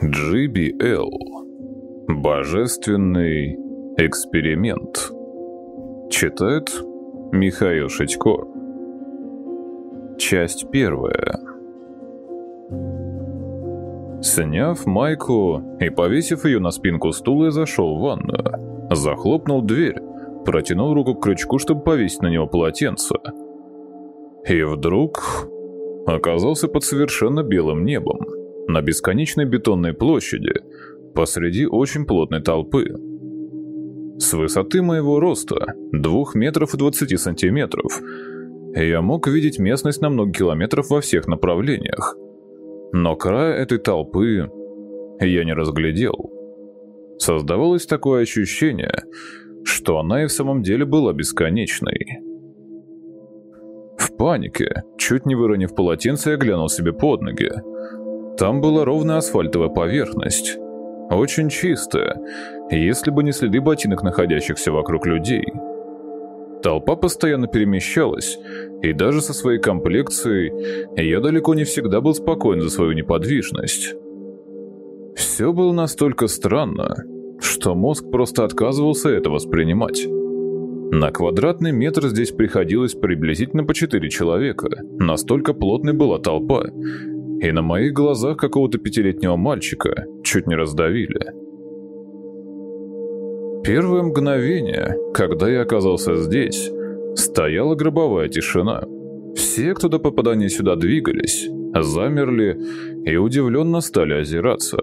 GBL. Божественный эксперимент. Читает Михаил Шитько. Часть первая. Сняв майку и повесив ее на спинку стула, я зашел в ванную. Захлопнул дверь, протянул руку к крючку, чтобы повесить на него полотенце. И вдруг оказался под совершенно белым небом на бесконечной бетонной площади посреди очень плотной толпы. С высоты моего роста, 2 метров и 20 сантиметров, я мог видеть местность на много километров во всех направлениях. Но края этой толпы я не разглядел. Создавалось такое ощущение, что она и в самом деле была бесконечной. В панике, чуть не выронив полотенце, я глянул себе под ноги – там была ровная асфальтовая поверхность. Очень чистая, если бы не следы ботинок, находящихся вокруг людей. Толпа постоянно перемещалась, и даже со своей комплекцией я далеко не всегда был спокоен за свою неподвижность. Все было настолько странно, что мозг просто отказывался это воспринимать. На квадратный метр здесь приходилось приблизительно по четыре человека, настолько плотной была толпа, и на моих глазах какого-то пятилетнего мальчика чуть не раздавили. Первое мгновение, когда я оказался здесь, стояла гробовая тишина. Все, кто до попадания сюда двигались, замерли и удивленно стали озираться.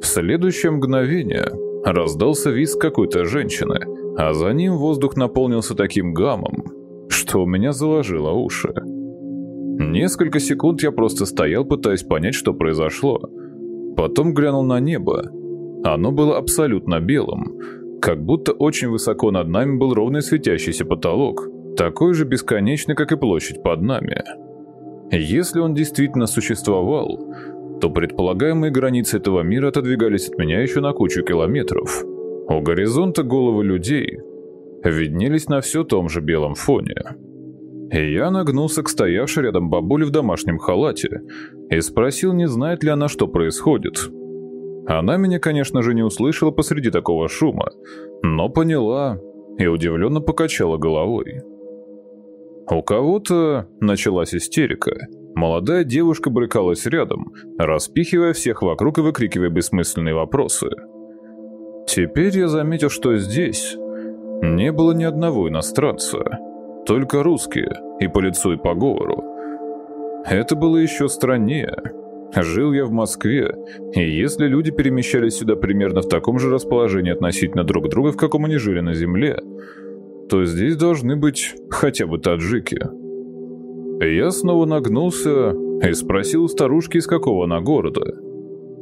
В следующее мгновение раздался визг какой-то женщины, а за ним воздух наполнился таким гамом, что у меня заложило уши. Несколько секунд я просто стоял, пытаясь понять, что произошло. Потом глянул на небо. Оно было абсолютно белым, как будто очень высоко над нами был ровный светящийся потолок, такой же бесконечный, как и площадь под нами. Если он действительно существовал, то предполагаемые границы этого мира отодвигались от меня еще на кучу километров. У горизонта головы людей виднелись на все том же белом фоне. И я нагнулся к стоявшей рядом бабуле в домашнем халате и спросил, не знает ли она, что происходит. Она меня, конечно же, не услышала посреди такого шума, но поняла и удивленно покачала головой. У кого-то началась истерика. Молодая девушка брыкалась рядом, распихивая всех вокруг и выкрикивая бессмысленные вопросы. Теперь я заметил, что здесь не было ни одного иностранца – только русские, и по лицу, и по говору. Это было еще страннее. Жил я в Москве, и если люди перемещались сюда примерно в таком же расположении относительно друг друга, в каком они жили на земле, то здесь должны быть хотя бы таджики. Я снова нагнулся и спросил старушки, из какого она города.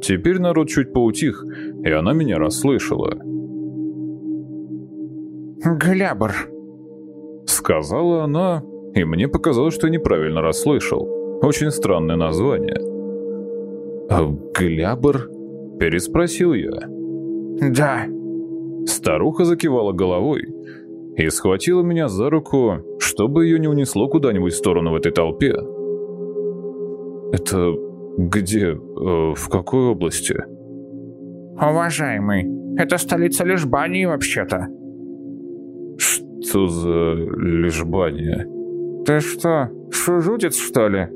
Теперь народ чуть поутих, и она меня расслышала. «Глябр», Сказала она, и мне показалось, что я неправильно расслышал. Очень странное название. «А «Глябр?» – переспросил я. «Да». Старуха закивала головой и схватила меня за руку, чтобы ее не унесло куда-нибудь в сторону в этой толпе. «Это где? Э, в какой области?» «Уважаемый, это столица Лишбании вообще-то», что за лишбания? Ты что, шужутец, что ли?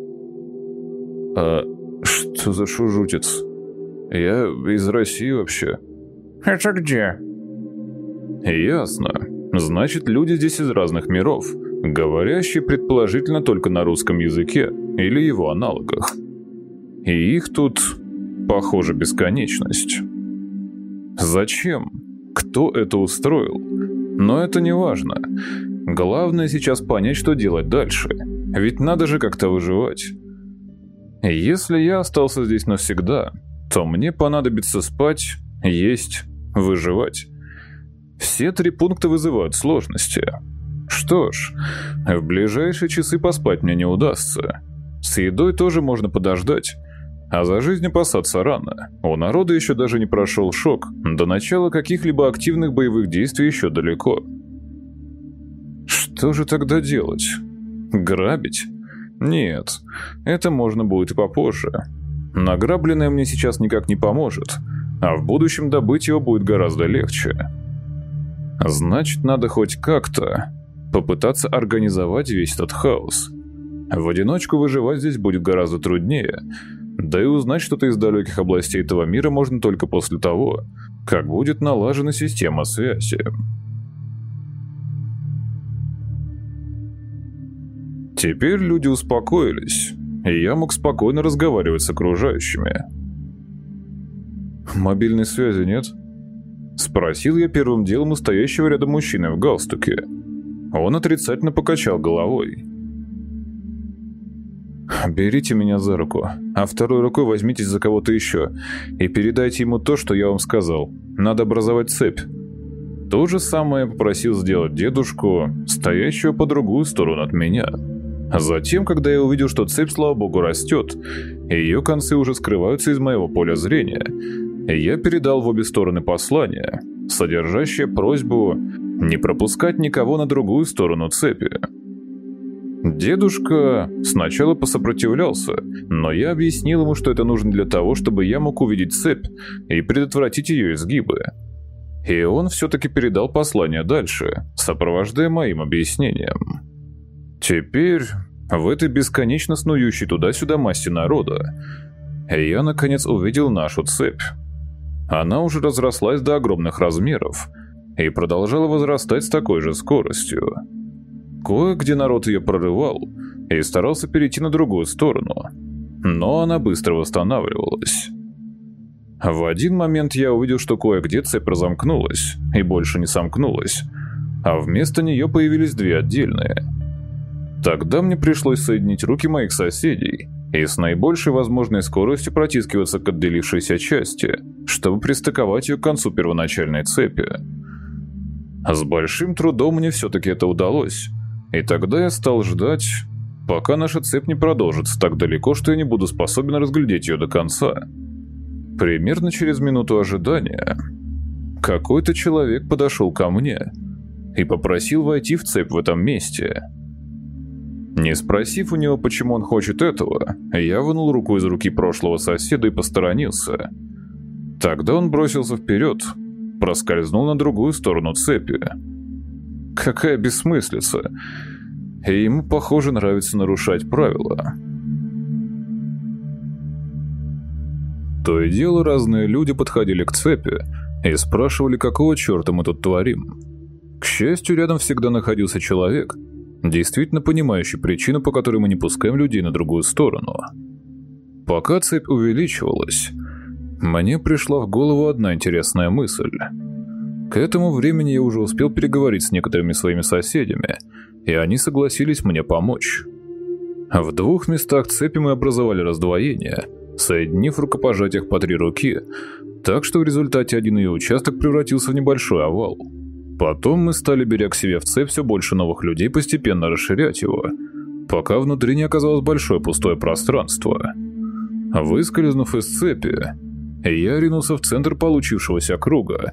А что за шужутец? Я из России вообще. Это где? Ясно. Значит, люди здесь из разных миров, говорящие предположительно только на русском языке или его аналогах. И их тут, похоже, бесконечность. Зачем? Кто это устроил? Но это не важно. Главное сейчас понять, что делать дальше. Ведь надо же как-то выживать. Если я остался здесь навсегда, то мне понадобится спать, есть, выживать. Все три пункта вызывают сложности. Что ж, в ближайшие часы поспать мне не удастся. С едой тоже можно подождать. А за жизнь опасаться рано. У народа еще даже не прошел шок. До начала каких-либо активных боевых действий еще далеко. Что же тогда делать? Грабить? Нет, это можно будет и попозже. Награбленное мне сейчас никак не поможет, а в будущем добыть его будет гораздо легче. Значит, надо хоть как-то попытаться организовать весь этот хаос. В одиночку выживать здесь будет гораздо труднее, да и узнать что-то из далеких областей этого мира можно только после того, как будет налажена система связи. Теперь люди успокоились, и я мог спокойно разговаривать с окружающими. «Мобильной связи нет?» Спросил я первым делом у стоящего рядом мужчины в галстуке. Он отрицательно покачал головой. «Берите меня за руку, а второй рукой возьмитесь за кого-то еще и передайте ему то, что я вам сказал. Надо образовать цепь». То же самое попросил сделать дедушку, стоящего по другую сторону от меня. Затем, когда я увидел, что цепь, слава богу, растет, и ее концы уже скрываются из моего поля зрения, я передал в обе стороны послание, содержащее просьбу не пропускать никого на другую сторону цепи. Дедушка сначала посопротивлялся, но я объяснил ему, что это нужно для того, чтобы я мог увидеть цепь и предотвратить ее изгибы. И он все-таки передал послание дальше, сопровождая моим объяснением. Теперь, в этой бесконечно снующей туда-сюда массе народа, я наконец увидел нашу цепь. Она уже разрослась до огромных размеров и продолжала возрастать с такой же скоростью. Кое-где народ ее прорывал и старался перейти на другую сторону, но она быстро восстанавливалась. В один момент я увидел, что кое-где цепь разомкнулась и больше не сомкнулась, а вместо нее появились две отдельные. Тогда мне пришлось соединить руки моих соседей и с наибольшей возможной скоростью протискиваться к отделившейся части, чтобы пристыковать ее к концу первоначальной цепи. С большим трудом мне все-таки это удалось, и тогда я стал ждать, пока наша цепь не продолжится так далеко, что я не буду способен разглядеть ее до конца. Примерно через минуту ожидания какой-то человек подошел ко мне и попросил войти в цепь в этом месте. Не спросив у него, почему он хочет этого, я вынул руку из руки прошлого соседа и посторонился. Тогда он бросился вперед, проскользнул на другую сторону цепи. Какая бессмыслица. И ему, похоже, нравится нарушать правила. То и дело разные люди подходили к цепи и спрашивали, какого черта мы тут творим. К счастью, рядом всегда находился человек, действительно понимающий причину, по которой мы не пускаем людей на другую сторону. Пока цепь увеличивалась, мне пришла в голову одна интересная мысль – к этому времени я уже успел переговорить с некоторыми своими соседями, и они согласились мне помочь. В двух местах цепи мы образовали раздвоение, соединив рукопожатиях по три руки, так что в результате один ее участок превратился в небольшой овал. Потом мы стали, беря к себе в цепь все больше новых людей, постепенно расширять его, пока внутри не оказалось большое пустое пространство. Выскользнув из цепи, я ринулся в центр получившегося круга,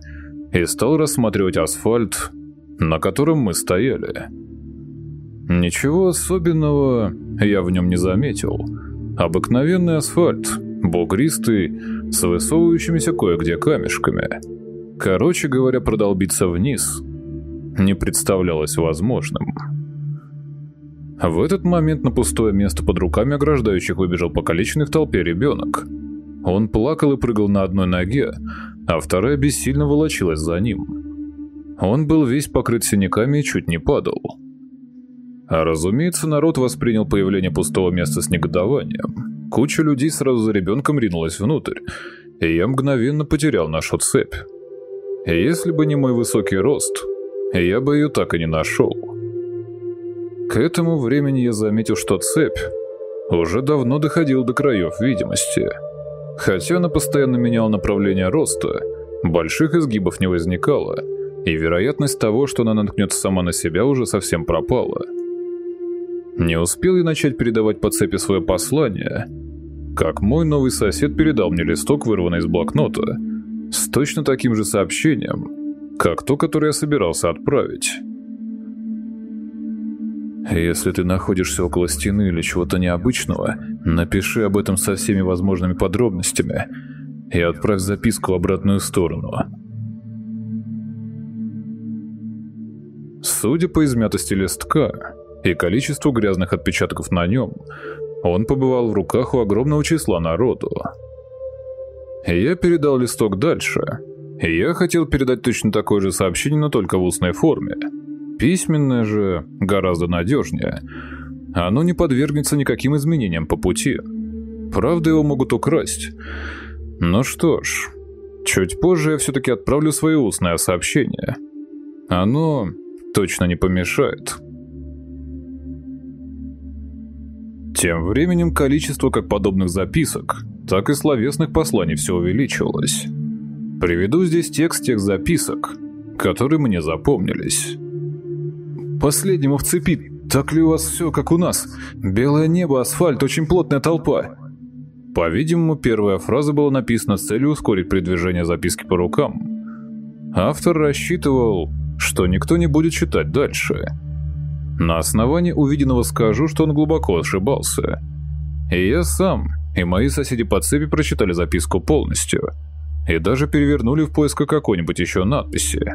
и стал рассматривать асфальт, на котором мы стояли. Ничего особенного я в нем не заметил. Обыкновенный асфальт, бугристый, с высовывающимися кое-где камешками. Короче говоря, продолбиться вниз не представлялось возможным. В этот момент на пустое место под руками ограждающих выбежал покалеченный в толпе ребенок. Он плакал и прыгал на одной ноге, а вторая бессильно волочилась за ним. Он был весь покрыт синяками и чуть не падал. А разумеется, народ воспринял появление пустого места с негодованием. Куча людей сразу за ребенком ринулась внутрь, и я мгновенно потерял нашу цепь. Если бы не мой высокий рост, я бы ее так и не нашел. К этому времени я заметил, что цепь уже давно доходила до краев видимости – Хотя она постоянно меняла направление роста, больших изгибов не возникало, и вероятность того, что она наткнется сама на себя, уже совсем пропала. Не успел я начать передавать по цепи свое послание, как мой новый сосед передал мне листок, вырванный из блокнота, с точно таким же сообщением, как то, которое я собирался отправить. Если ты находишься около стены или чего-то необычного, напиши об этом со всеми возможными подробностями и отправь записку в обратную сторону. Судя по измятости листка и количеству грязных отпечатков на нем, он побывал в руках у огромного числа народу. Я передал листок дальше. Я хотел передать точно такое же сообщение, но только в устной форме. Письменное же гораздо надежнее. Оно не подвергнется никаким изменениям по пути. Правда, его могут украсть. Ну что ж, чуть позже я все-таки отправлю свое устное сообщение. Оно точно не помешает. Тем временем количество как подобных записок, так и словесных посланий все увеличивалось. Приведу здесь текст тех записок, которые мне запомнились. Последнему в цепи. Так ли у вас все, как у нас? Белое небо, асфальт, очень плотная толпа. По-видимому, первая фраза была написана с целью ускорить продвижение записки по рукам. Автор рассчитывал, что никто не будет читать дальше. На основании увиденного скажу, что он глубоко ошибался. И я сам, и мои соседи по цепи прочитали записку полностью, и даже перевернули в поисках какой-нибудь еще надписи.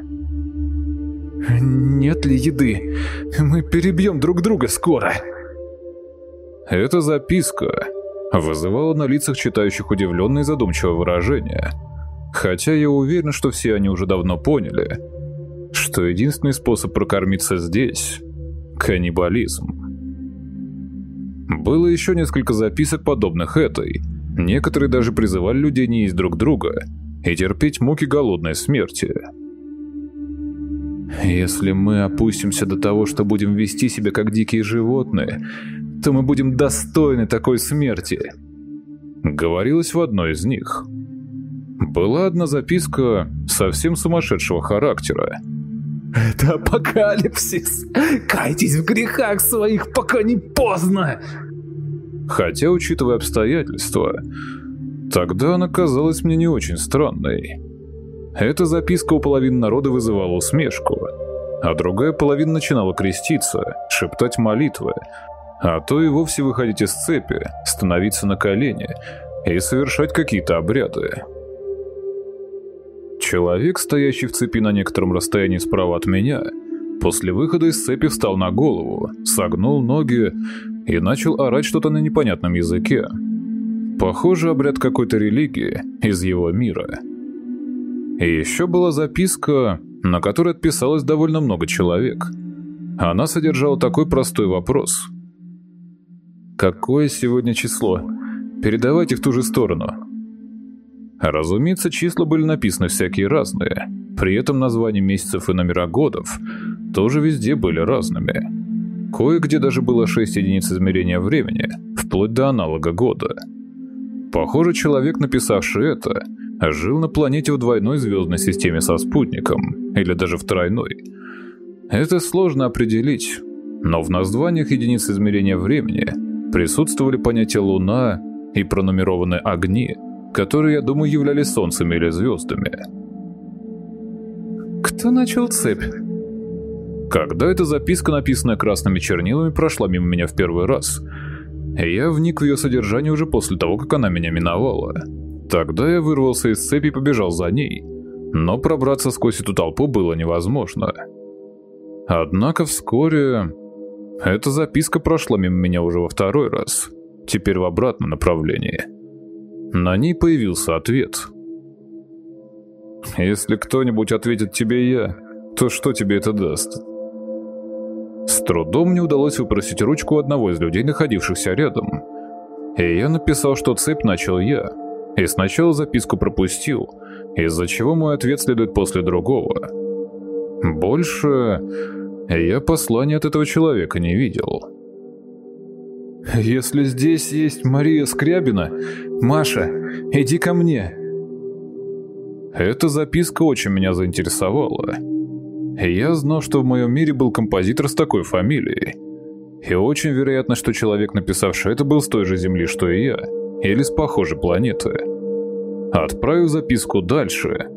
«Нет ли еды? Мы перебьем друг друга скоро!» Эта записка вызывала на лицах читающих удивленное и задумчивое выражение. Хотя я уверен, что все они уже давно поняли, что единственный способ прокормиться здесь – каннибализм. Было еще несколько записок, подобных этой. Некоторые даже призывали людей не есть друг друга и терпеть муки голодной смерти – если мы опустимся до того, что будем вести себя как дикие животные, то мы будем достойны такой смерти. Говорилось в одной из них. Была одна записка совсем сумасшедшего характера. «Это апокалипсис! Кайтесь в грехах своих, пока не поздно!» Хотя, учитывая обстоятельства, тогда она казалась мне не очень странной. Эта записка у половины народа вызывала усмешку, а другая половина начинала креститься, шептать молитвы, а то и вовсе выходить из цепи, становиться на колени и совершать какие-то обряды. Человек, стоящий в цепи на некотором расстоянии справа от меня, после выхода из цепи встал на голову, согнул ноги и начал орать что-то на непонятном языке. Похоже, обряд какой-то религии из его мира – и еще была записка, на которой отписалось довольно много человек. Она содержала такой простой вопрос. «Какое сегодня число? Передавайте в ту же сторону». Разумеется, числа были написаны всякие разные. При этом названия месяцев и номера годов тоже везде были разными. Кое-где даже было 6 единиц измерения времени, вплоть до аналога года. Похоже, человек, написавший это, жил на планете в двойной звездной системе со спутником, или даже в тройной. Это сложно определить, но в названиях единиц измерения времени присутствовали понятия Луна и пронумерованные огни, которые, я думаю, являлись Солнцами или звездами. Кто начал цепь? Когда эта записка, написанная красными чернилами, прошла мимо меня в первый раз, я вник в ее содержание уже после того, как она меня миновала. Тогда я вырвался из цепи и побежал за ней, но пробраться сквозь эту толпу было невозможно. Однако вскоре эта записка прошла мимо меня уже во второй раз, теперь в обратном направлении. На ней появился ответ. «Если кто-нибудь ответит тебе я, то что тебе это даст?» С трудом мне удалось выпросить ручку одного из людей, находившихся рядом. И я написал, что цепь начал я — и сначала записку пропустил, из-за чего мой ответ следует после другого. Больше я послания от этого человека не видел. «Если здесь есть Мария Скрябина, Маша, иди ко мне». Эта записка очень меня заинтересовала. Я знал, что в моем мире был композитор с такой фамилией. И очень вероятно, что человек, написавший это, был с той же земли, что и я или с похожей планеты. Отправив записку дальше,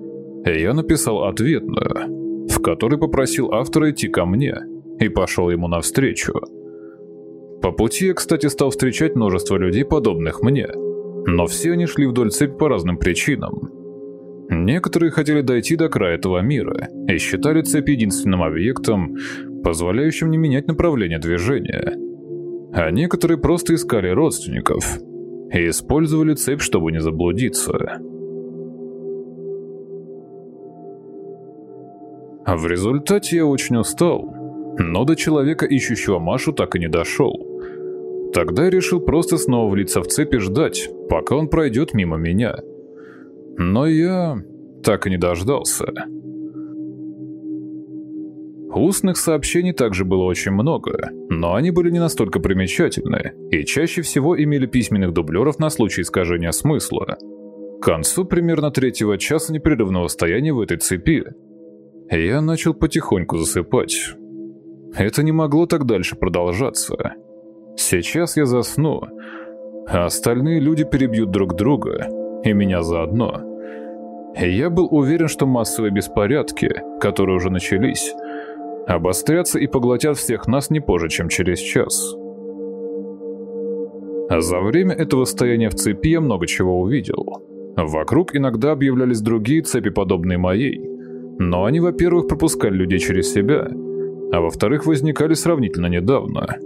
я написал ответную, в которой попросил автора идти ко мне, и пошел ему навстречу. По пути я, кстати, стал встречать множество людей, подобных мне. Но все они шли вдоль цепи по разным причинам. Некоторые хотели дойти до края этого мира и считали цепь единственным объектом, позволяющим не менять направление движения. А некоторые просто искали родственников и использовали цепь, чтобы не заблудиться. В результате я очень устал, но до человека, ищущего Машу, так и не дошел. Тогда я решил просто снова влиться в цепь и ждать, пока он пройдет мимо меня. Но я так и не дождался. Устных сообщений также было очень много, но они были не настолько примечательны и чаще всего имели письменных дублеров на случай искажения смысла. К концу примерно третьего часа непрерывного стояния в этой цепи я начал потихоньку засыпать. Это не могло так дальше продолжаться. Сейчас я засну, а остальные люди перебьют друг друга, и меня заодно. Я был уверен, что массовые беспорядки, которые уже начались, обострятся и поглотят всех нас не позже, чем через час. За время этого стояния в цепи я много чего увидел. Вокруг иногда объявлялись другие цепи, подобные моей. Но они, во-первых, пропускали людей через себя, а во-вторых, возникали сравнительно недавно.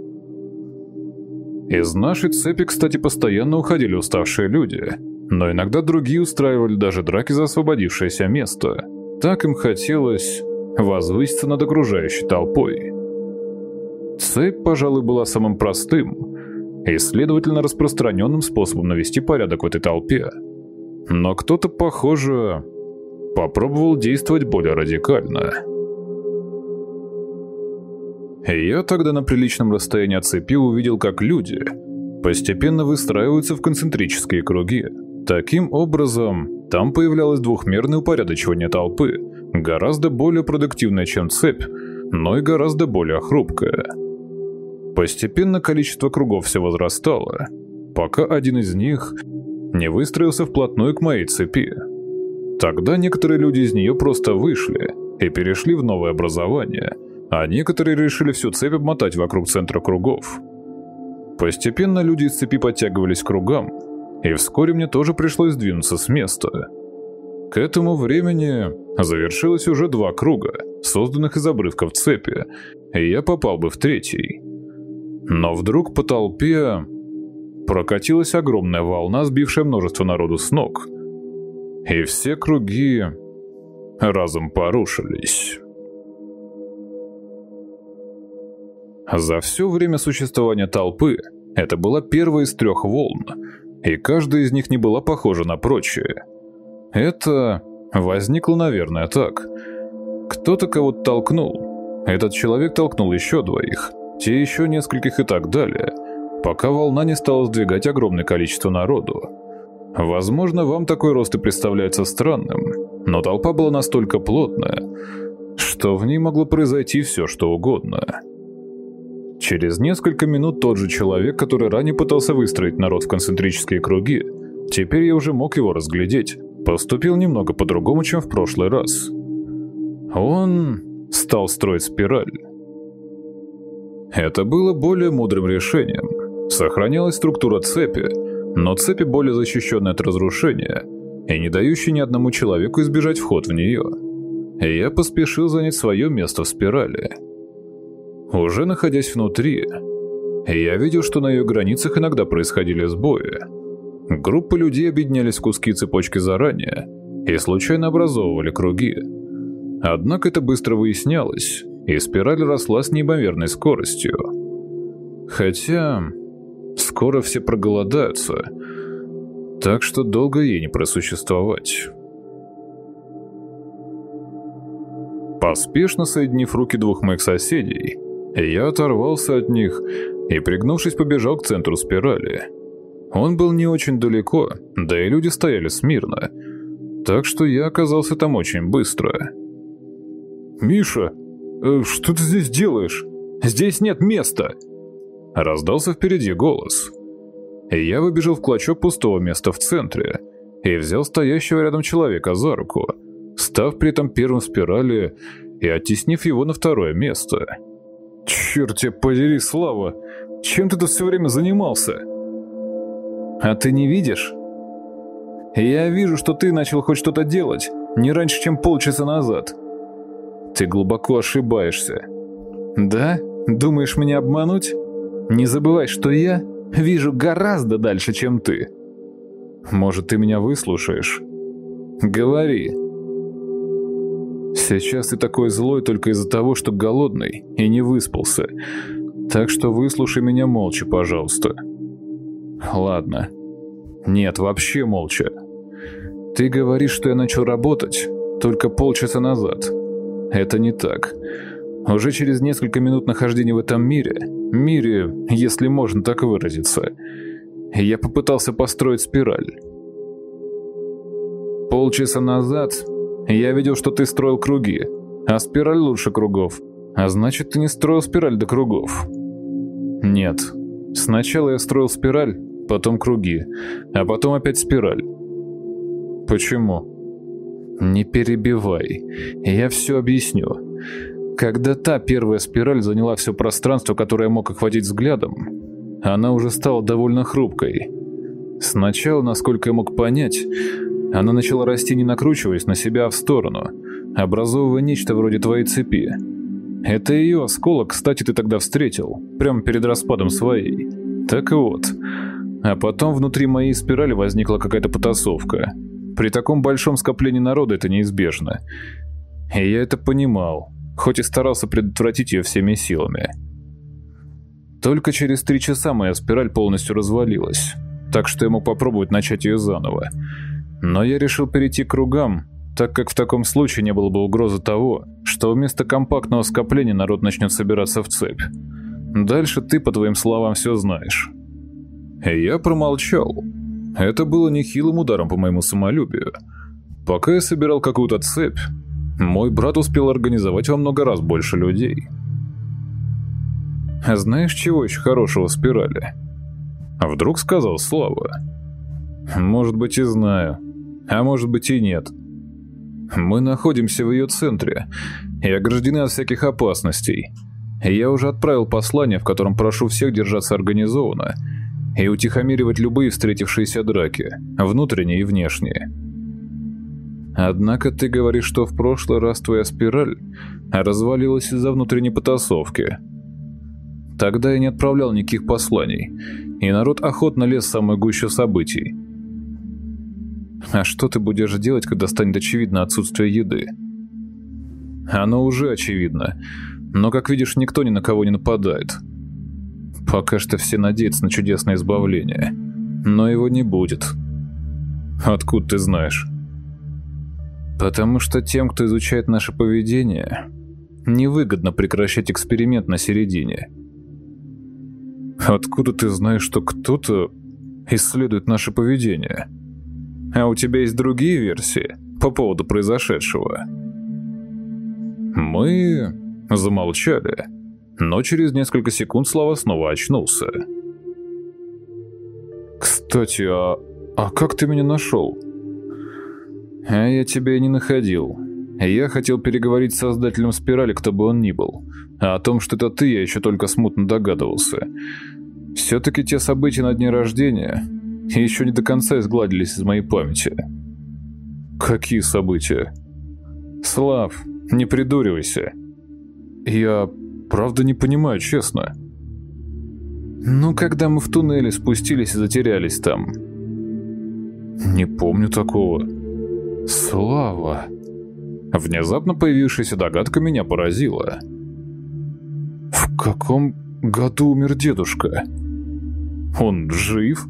Из нашей цепи, кстати, постоянно уходили уставшие люди, но иногда другие устраивали даже драки за освободившееся место. Так им хотелось возвыситься над окружающей толпой. Цепь, пожалуй, была самым простым и, следовательно, распространенным способом навести порядок в этой толпе. Но кто-то, похоже, попробовал действовать более радикально. Я тогда на приличном расстоянии от цепи увидел, как люди постепенно выстраиваются в концентрические круги. Таким образом, там появлялось двухмерное упорядочивание толпы, гораздо более продуктивное, чем цепь, но и гораздо более хрупкое. Постепенно количество кругов все возрастало, пока один из них не выстроился вплотную к моей цепи. Тогда некоторые люди из нее просто вышли и перешли в новое образование, а некоторые решили всю цепь обмотать вокруг центра кругов. Постепенно люди из цепи подтягивались к кругам, и вскоре мне тоже пришлось сдвинуться с места. К этому времени завершилось уже два круга, созданных из обрывков цепи, и я попал бы в третий. Но вдруг по толпе прокатилась огромная волна, сбившая множество народу с ног. И все круги разом порушились. За все время существования толпы это была первая из трех волн, и каждая из них не была похожа на прочие. Это возникло, наверное, так. Кто-то кого-то толкнул. Этот человек толкнул еще двоих, те еще нескольких и так далее, пока волна не стала сдвигать огромное количество народу. Возможно, вам такой рост и представляется странным, но толпа была настолько плотная, что в ней могло произойти все, что угодно. Через несколько минут тот же человек, который ранее пытался выстроить народ в концентрические круги, теперь я уже мог его разглядеть, поступил немного по-другому, чем в прошлый раз. Он стал строить спираль. Это было более мудрым решением. Сохранялась структура цепи, но цепи более защищенные от разрушения и не дающие ни одному человеку избежать вход в нее. И я поспешил занять свое место в спирали – уже находясь внутри, я видел, что на ее границах иногда происходили сбои. Группы людей объединялись в куски цепочки заранее и случайно образовывали круги. Однако это быстро выяснялось, и спираль росла с неимоверной скоростью. Хотя скоро все проголодаются, так что долго ей не просуществовать. Поспешно соединив руки двух моих соседей, я оторвался от них и, пригнувшись, побежал к центру спирали. Он был не очень далеко, да и люди стояли смирно, так что я оказался там очень быстро. «Миша, э, что ты здесь делаешь? Здесь нет места!» Раздался впереди голос. Я выбежал в клочок пустого места в центре и взял стоящего рядом человека за руку, став при этом первым в спирали и оттеснив его на второе место. «Черт тебя подери, Слава! Чем ты тут все время занимался? А ты не видишь? Я вижу, что ты начал хоть что-то делать, не раньше, чем полчаса назад. Ты глубоко ошибаешься. Да? Думаешь меня обмануть? Не забывай, что я вижу гораздо дальше, чем ты. Может, ты меня выслушаешь? Говори. Сейчас ты такой злой только из-за того, что голодный и не выспался. Так что выслушай меня молча, пожалуйста. Ладно. Нет, вообще молча. Ты говоришь, что я начал работать только полчаса назад. Это не так. Уже через несколько минут нахождения в этом мире, мире, если можно так выразиться, я попытался построить спираль. Полчаса назад я видел, что ты строил круги, а спираль лучше кругов. А значит, ты не строил спираль до кругов. Нет. Сначала я строил спираль, потом круги, а потом опять спираль. Почему? Не перебивай. Я все объясню. Когда та первая спираль заняла все пространство, которое мог охватить взглядом, она уже стала довольно хрупкой. Сначала, насколько я мог понять, она начала расти не накручиваясь на себя, а в сторону, образовывая нечто вроде твоей цепи. Это ее осколок, кстати, ты тогда встретил, прямо перед распадом своей. Так вот. А потом внутри моей спирали возникла какая-то потасовка. При таком большом скоплении народа это неизбежно. И я это понимал, хоть и старался предотвратить ее всеми силами. Только через три часа моя спираль полностью развалилась, так что я мог попробовать начать ее заново. Но я решил перейти к кругам, так как в таком случае не было бы угрозы того, что вместо компактного скопления народ начнет собираться в цепь. Дальше ты, по твоим словам, все знаешь. Я промолчал. Это было нехилым ударом по моему самолюбию. Пока я собирал какую-то цепь, мой брат успел организовать во много раз больше людей. Знаешь, чего еще хорошего в спирали? Вдруг сказал Слава. Может быть и знаю, а может быть и нет. Мы находимся в ее центре и ограждены от всяких опасностей. Я уже отправил послание, в котором прошу всех держаться организованно и утихомиривать любые встретившиеся драки, внутренние и внешние. Однако ты говоришь, что в прошлый раз твоя спираль развалилась из-за внутренней потасовки. Тогда я не отправлял никаких посланий, и народ охотно лез в самую гущу событий. А что ты будешь делать, когда станет очевидно отсутствие еды? Оно уже очевидно, но, как видишь, никто ни на кого не нападает. Пока что все надеются на чудесное избавление, но его не будет. Откуда ты знаешь? Потому что тем, кто изучает наше поведение, невыгодно прекращать эксперимент на середине. Откуда ты знаешь, что кто-то исследует наше поведение? А у тебя есть другие версии по поводу произошедшего? Мы замолчали, но через несколько секунд Слава снова очнулся. «Кстати, а, а как ты меня нашел?» А я тебя и не находил. Я хотел переговорить с создателем спирали, кто бы он ни был. А о том, что это ты, я еще только смутно догадывался. Все-таки те события на дне рождения еще не до конца изгладились из моей памяти. Какие события? Слав, не придуривайся. Я правда не понимаю, честно. Ну, когда мы в туннеле спустились и затерялись там. Не помню такого. Слава. Внезапно появившаяся догадка меня поразила. В каком году умер дедушка? Он жив?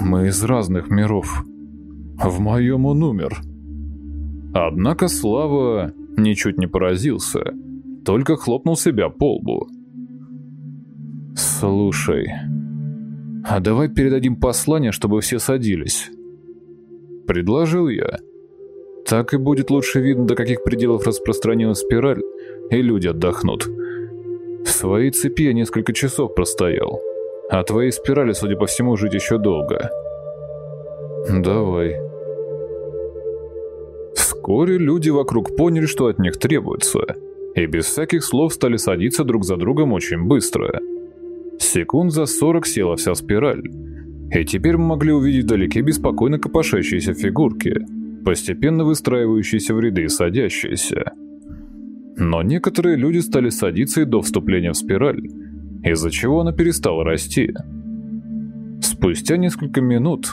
Мы из разных миров. В моем он умер. Однако Слава ничуть не поразился, только хлопнул себя по лбу. «Слушай, а давай передадим послание, чтобы все садились. Предложил я. Так и будет лучше видно, до каких пределов распространилась спираль, и люди отдохнут. В своей цепи я несколько часов простоял, а твоей спирали, судя по всему, жить еще долго. Давай. Вскоре люди вокруг поняли, что от них требуется, и без всяких слов стали садиться друг за другом очень быстро. Секунд за сорок села вся спираль. И теперь мы могли увидеть вдалеке беспокойно копошащиеся фигурки, постепенно выстраивающиеся в ряды и садящиеся. Но некоторые люди стали садиться и до вступления в спираль, из-за чего она перестала расти. Спустя несколько минут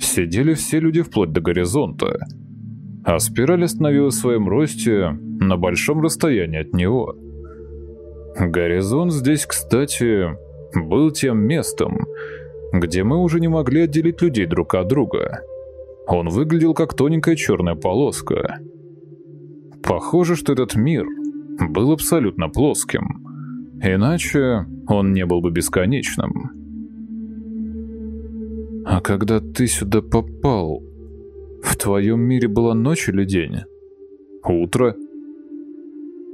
сидели все люди вплоть до горизонта, а спираль остановилась в своем росте на большом расстоянии от него. Горизонт здесь, кстати, был тем местом, где мы уже не могли отделить людей друг от друга. Он выглядел как тоненькая черная полоска. Похоже, что этот мир был абсолютно плоским, иначе он не был бы бесконечным. А когда ты сюда попал, в твоем мире была ночь или день? Утро.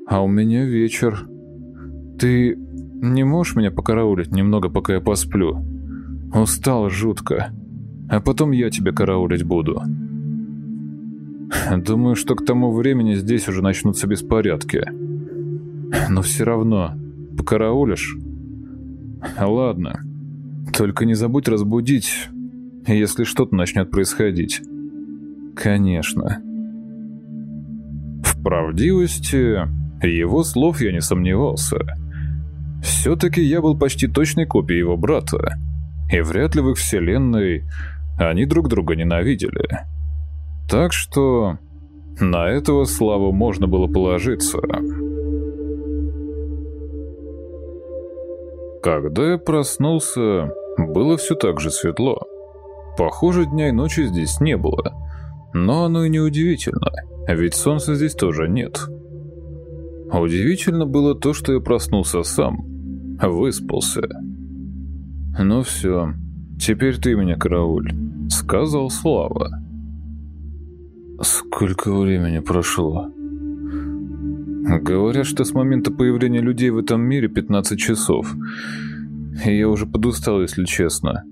А у меня вечер. Ты не можешь меня покараулить немного, пока я посплю? Устал жутко. А потом я тебя караулить буду. Думаю, что к тому времени здесь уже начнутся беспорядки. Но все равно, покараулишь? Ладно. Только не забудь разбудить, если что-то начнет происходить. Конечно. В правдивости его слов я не сомневался. Все-таки я был почти точной копией его брата, и вряд ли в их вселенной они друг друга ненавидели. Так что на этого славу можно было положиться. Когда я проснулся, было все так же светло. Похоже, дня и ночи здесь не было. Но оно и не удивительно, ведь солнца здесь тоже нет. Удивительно было то, что я проснулся сам, выспался. «Ну все, теперь ты меня карауль», — сказал Слава. «Сколько времени прошло?» «Говорят, что с момента появления людей в этом мире 15 часов. И я уже подустал, если честно».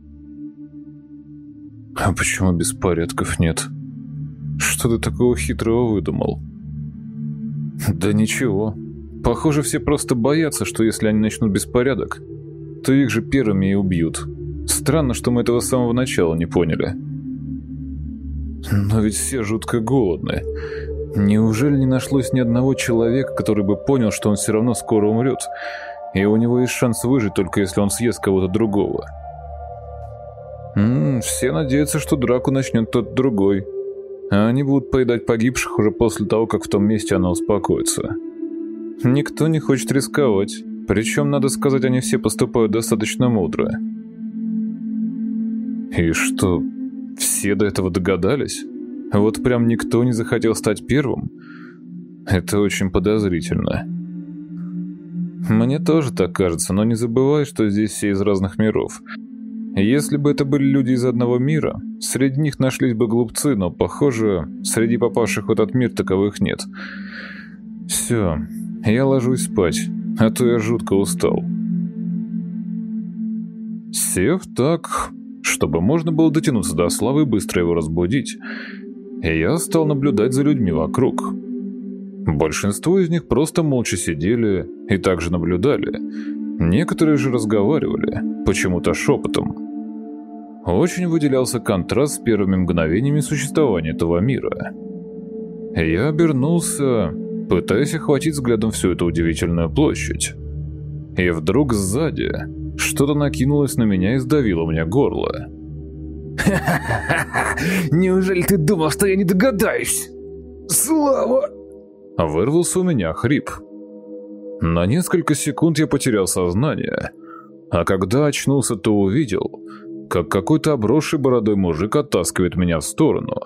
«А почему беспорядков нет?» «Что ты такого хитрого выдумал?» Да ничего. Похоже, все просто боятся, что если они начнут беспорядок, то их же первыми и убьют. Странно, что мы этого с самого начала не поняли. Но ведь все жутко голодны. Неужели не нашлось ни одного человека, который бы понял, что он все равно скоро умрет, и у него есть шанс выжить, только если он съест кого-то другого? М -м, все надеются, что драку начнет тот другой а они будут поедать погибших уже после того, как в том месте она успокоится. Никто не хочет рисковать, причем, надо сказать, они все поступают достаточно мудро. И что, все до этого догадались? Вот прям никто не захотел стать первым? Это очень подозрительно. Мне тоже так кажется, но не забывай, что здесь все из разных миров – если бы это были люди из одного мира, среди них нашлись бы глупцы, но, похоже, среди попавших в этот мир таковых нет. Все, я ложусь спать, а то я жутко устал. Сев так, чтобы можно было дотянуться до Славы и быстро его разбудить, я стал наблюдать за людьми вокруг. Большинство из них просто молча сидели и также наблюдали. Некоторые же разговаривали, почему-то шепотом очень выделялся контраст с первыми мгновениями существования этого мира. Я обернулся, пытаясь охватить взглядом всю эту удивительную площадь. И вдруг сзади что-то накинулось на меня и сдавило мне горло. Неужели ты думал, что я не догадаюсь? Слава! Вырвался у меня хрип. На несколько секунд я потерял сознание, а когда очнулся, то увидел, как какой-то обросший бородой мужик оттаскивает меня в сторону.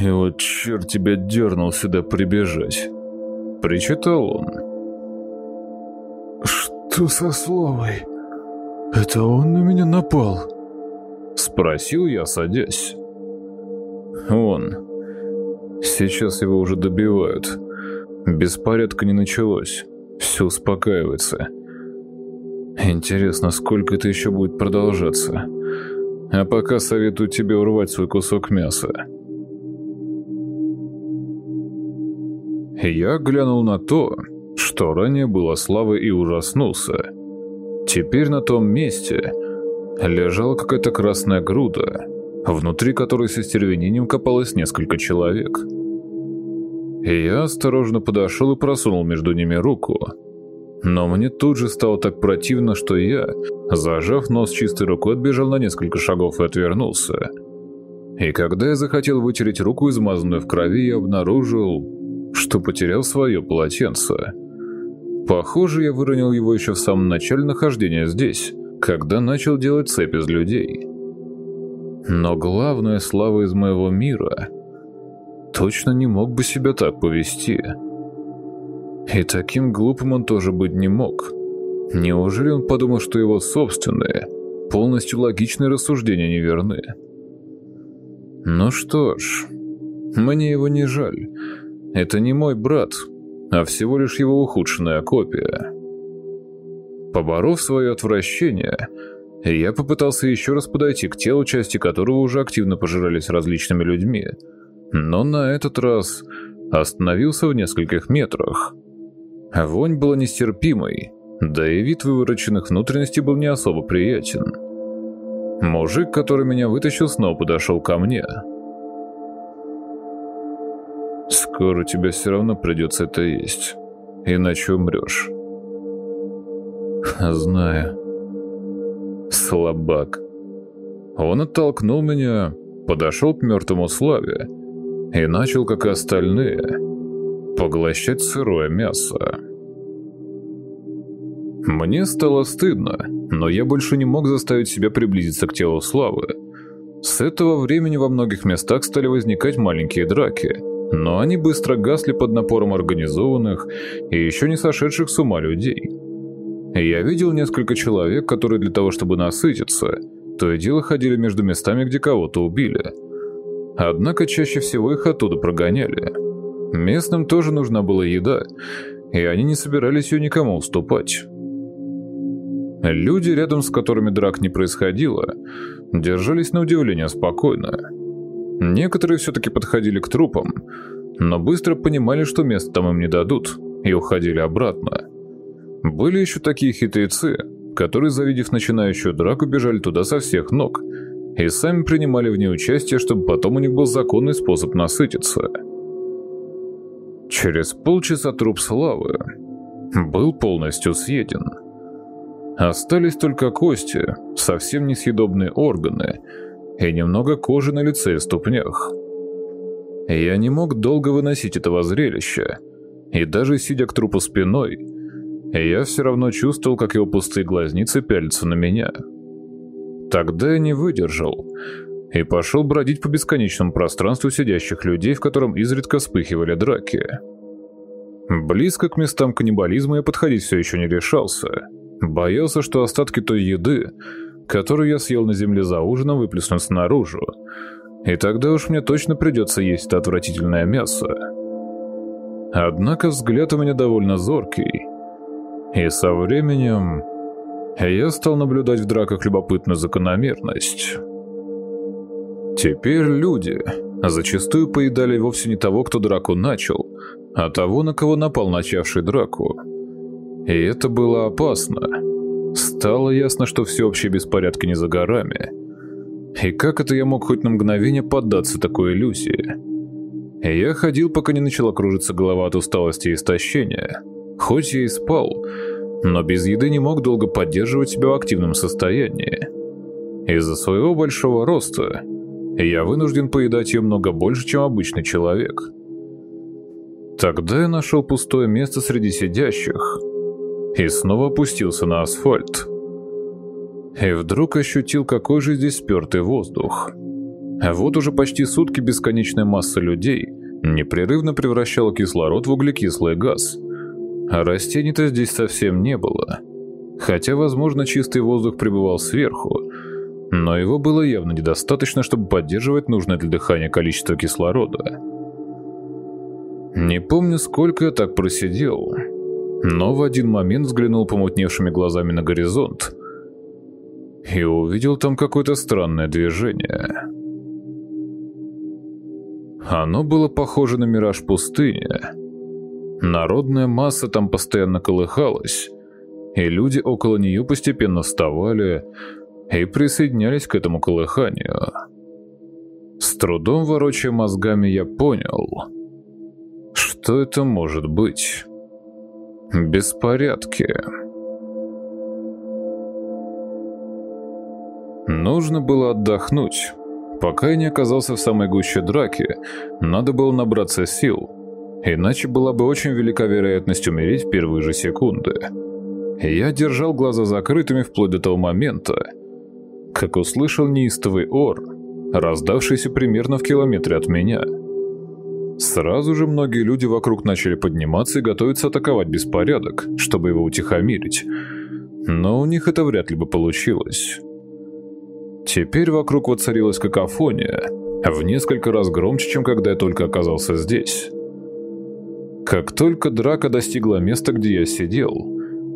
«И вот черт тебя дернул сюда прибежать», — причитал он. «Что со Словой? Это он на меня напал?» Спросил я, садясь. «Он. Сейчас его уже добивают. Беспорядка не началось. Все успокаивается. Интересно, сколько это еще будет продолжаться? А пока советую тебе урвать свой кусок мяса. Я глянул на то, что ранее было славой и ужаснулся. Теперь на том месте лежала какая-то красная груда, внутри которой со стервенением копалось несколько человек. Я осторожно подошел и просунул между ними руку. Но мне тут же стало так противно, что я, зажав нос чистой рукой, отбежал на несколько шагов и отвернулся. И когда я захотел вытереть руку, измазанную в крови, я обнаружил, что потерял свое полотенце. Похоже, я выронил его еще в самом начале нахождения здесь, когда начал делать цепь из людей. Но главная слава из моего мира точно не мог бы себя так повести. И таким глупым он тоже быть не мог. Неужели он подумал, что его собственные, полностью логичные рассуждения не верны? Ну что ж, мне его не жаль. Это не мой брат, а всего лишь его ухудшенная копия. Поборов свое отвращение, я попытался еще раз подойти к телу, части которого уже активно пожирались различными людьми, но на этот раз остановился в нескольких метрах. Вонь была нестерпимой, да и вид вывороченных внутренностей был не особо приятен. Мужик, который меня вытащил, снова подошел ко мне. «Скоро тебе все равно придется это есть, иначе умрешь». «Знаю», Слабак. Он оттолкнул меня, подошел к мертвому Славе и начал, как и остальные, поглощать сырое мясо. Мне стало стыдно, но я больше не мог заставить себя приблизиться к телу Славы. С этого времени во многих местах стали возникать маленькие драки, но они быстро гасли под напором организованных и еще не сошедших с ума людей. Я видел несколько человек, которые для того, чтобы насытиться, то и дело ходили между местами, где кого-то убили. Однако чаще всего их оттуда прогоняли. Местным тоже нужна была еда, и они не собирались ее никому уступать. Люди, рядом с которыми драк не происходило, держались на удивление спокойно. Некоторые все-таки подходили к трупам, но быстро понимали, что место там им не дадут, и уходили обратно. Были еще такие хитрецы, которые, завидев начинающую драку, бежали туда со всех ног и сами принимали в ней участие, чтобы потом у них был законный способ насытиться. Через полчаса труп Славы был полностью съеден. Остались только кости, совсем несъедобные органы и немного кожи на лице и ступнях. Я не мог долго выносить этого зрелища, и даже сидя к трупу спиной, я все равно чувствовал, как его пустые глазницы пялятся на меня. Тогда я не выдержал и пошел бродить по бесконечному пространству сидящих людей, в котором изредка вспыхивали драки. Близко к местам каннибализма я подходить все еще не решался. Боялся, что остатки той еды, которую я съел на земле за ужином, выплеснутся наружу. И тогда уж мне точно придется есть это отвратительное мясо. Однако взгляд у меня довольно зоркий, и со временем я стал наблюдать в драках любопытную закономерность. Теперь люди зачастую поедали вовсе не того, кто драку начал, а того, на кого напал начавший драку. И это было опасно. Стало ясно, что всеобщие беспорядки не за горами. И как это я мог хоть на мгновение поддаться такой иллюзии? Я ходил, пока не начала кружиться голова от усталости и истощения – Хоть я и спал, но без еды не мог долго поддерживать себя в активном состоянии. Из-за своего большого роста я вынужден поедать ее много больше, чем обычный человек. Тогда я нашел пустое место среди сидящих и снова опустился на асфальт. И вдруг ощутил, какой же здесь спертый воздух. Вот уже почти сутки бесконечная масса людей непрерывно превращала кислород в углекислый газ – а растений-то здесь совсем не было. Хотя, возможно, чистый воздух пребывал сверху, но его было явно недостаточно, чтобы поддерживать нужное для дыхания количество кислорода. Не помню, сколько я так просидел, но в один момент взглянул помутневшими глазами на горизонт и увидел там какое-то странное движение. Оно было похоже на мираж пустыни — Народная масса там постоянно колыхалась, и люди около нее постепенно вставали и присоединялись к этому колыханию. С трудом ворочая мозгами, я понял, что это может быть. Беспорядки. Нужно было отдохнуть. Пока я не оказался в самой гуще драки, надо было набраться сил, иначе была бы очень велика вероятность умереть в первые же секунды. Я держал глаза закрытыми вплоть до того момента, как услышал неистовый ор, раздавшийся примерно в километре от меня. Сразу же многие люди вокруг начали подниматься и готовиться атаковать беспорядок, чтобы его утихомирить. Но у них это вряд ли бы получилось. Теперь вокруг воцарилась какофония, в несколько раз громче, чем когда я только оказался здесь. Как только драка достигла места, где я сидел,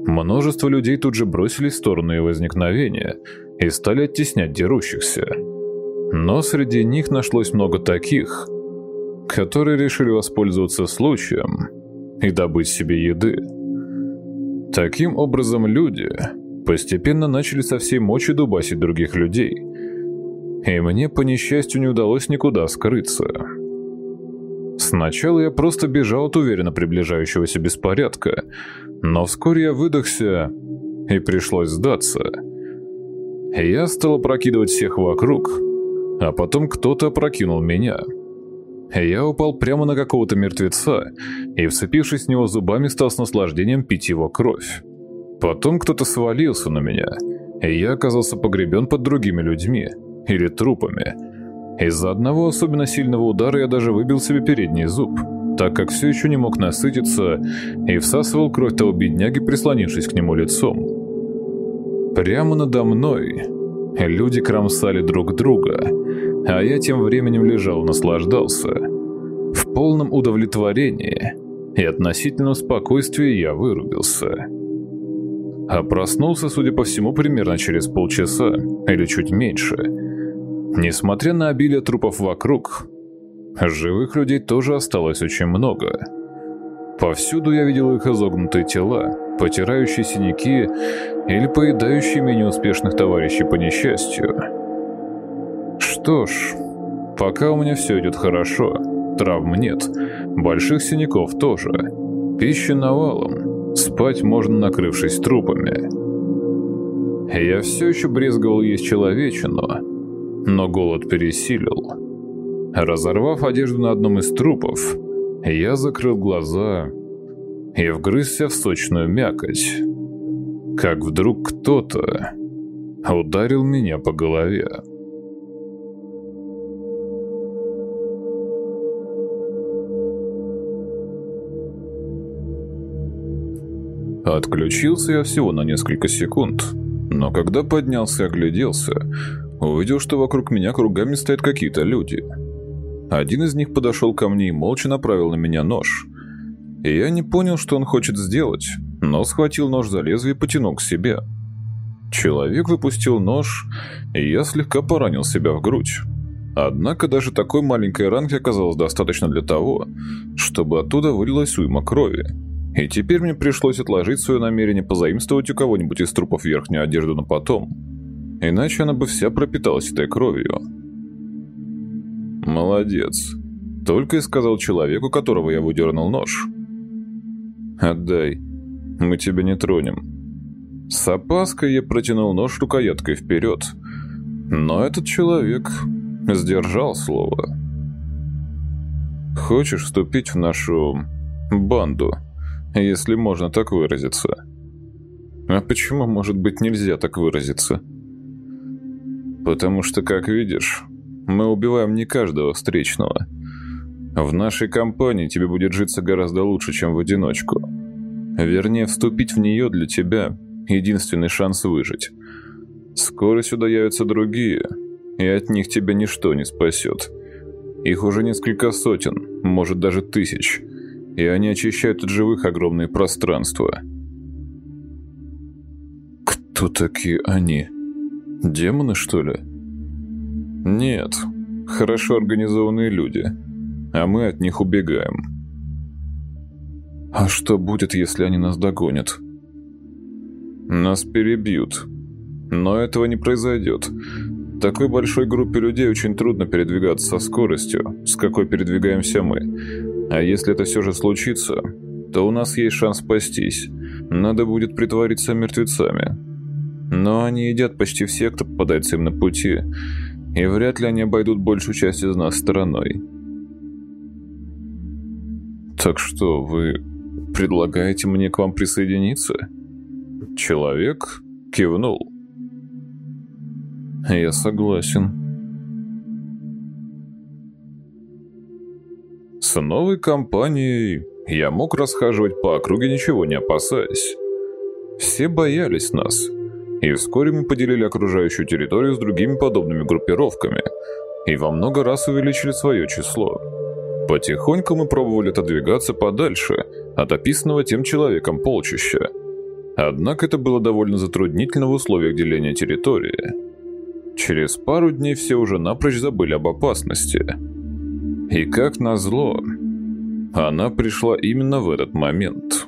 множество людей тут же бросились в сторону ее возникновения и стали оттеснять дерущихся. Но среди них нашлось много таких, которые решили воспользоваться случаем и добыть себе еды. Таким образом, люди постепенно начали со всей мочи дубасить других людей. И мне, по несчастью, не удалось никуда скрыться. Сначала я просто бежал от уверенно приближающегося беспорядка, но вскоре я выдохся и пришлось сдаться. Я стал опрокидывать всех вокруг, а потом кто-то опрокинул меня. Я упал прямо на какого-то мертвеца и, вцепившись в него зубами, стал с наслаждением пить его кровь. Потом кто-то свалился на меня, и я оказался погребен под другими людьми или трупами. Из-за одного особенно сильного удара я даже выбил себе передний зуб, так как все еще не мог насытиться и всасывал кровь того бедняги, прислонившись к нему лицом. Прямо надо мной люди кромсали друг друга, а я тем временем лежал наслаждался. В полном удовлетворении и относительном спокойствии я вырубился а проснулся, судя по всему, примерно через полчаса или чуть меньше. Несмотря на обилие трупов вокруг, живых людей тоже осталось очень много. Повсюду я видел их изогнутые тела, потирающие синяки или поедающие менее успешных товарищей по несчастью. Что ж, пока у меня все идет хорошо, травм нет, больших синяков тоже, пищи навалом, Спать можно, накрывшись трупами. Я все еще брезговал есть человечину, но голод пересилил. Разорвав одежду на одном из трупов, я закрыл глаза и вгрызся в сочную мякоть. Как вдруг кто-то ударил меня по голове. Отключился я всего на несколько секунд, но когда поднялся и огляделся, увидел, что вокруг меня кругами стоят какие-то люди. Один из них подошел ко мне и молча направил на меня нож. И я не понял, что он хочет сделать, но схватил нож за лезвие и потянул к себе. Человек выпустил нож, и я слегка поранил себя в грудь. Однако даже такой маленькой ранки оказалось достаточно для того, чтобы оттуда вылилась уйма крови. И теперь мне пришлось отложить свое намерение позаимствовать у кого-нибудь из трупов верхнюю одежду на потом. Иначе она бы вся пропиталась этой кровью. «Молодец», — только и сказал человеку, которого я выдернул нож. «Отдай, мы тебя не тронем». С опаской я протянул нож рукояткой вперед, но этот человек сдержал слово. «Хочешь вступить в нашу банду?» если можно так выразиться. А почему, может быть, нельзя так выразиться? Потому что, как видишь, мы убиваем не каждого встречного. В нашей компании тебе будет житься гораздо лучше, чем в одиночку. Вернее, вступить в нее для тебя – единственный шанс выжить. Скоро сюда явятся другие, и от них тебя ничто не спасет. Их уже несколько сотен, может даже тысяч – и они очищают от живых огромные пространства. Кто такие они? Демоны, что ли? Нет, хорошо организованные люди, а мы от них убегаем. А что будет, если они нас догонят? Нас перебьют. Но этого не произойдет. Такой большой группе людей очень трудно передвигаться со скоростью, с какой передвигаемся мы. А если это все же случится, то у нас есть шанс спастись. Надо будет притвориться мертвецами. Но они едят почти все, кто попадается им на пути, и вряд ли они обойдут большую часть из нас стороной. Так что, вы предлагаете мне к вам присоединиться? Человек кивнул. Я согласен. С новой компанией я мог расхаживать по округе, ничего не опасаясь. Все боялись нас, и вскоре мы поделили окружающую территорию с другими подобными группировками, и во много раз увеличили свое число. Потихоньку мы пробовали отодвигаться подальше от описанного тем человеком полчища. Однако это было довольно затруднительно в условиях деления территории. Через пару дней все уже напрочь забыли об опасности. И как назло, она пришла именно в этот момент.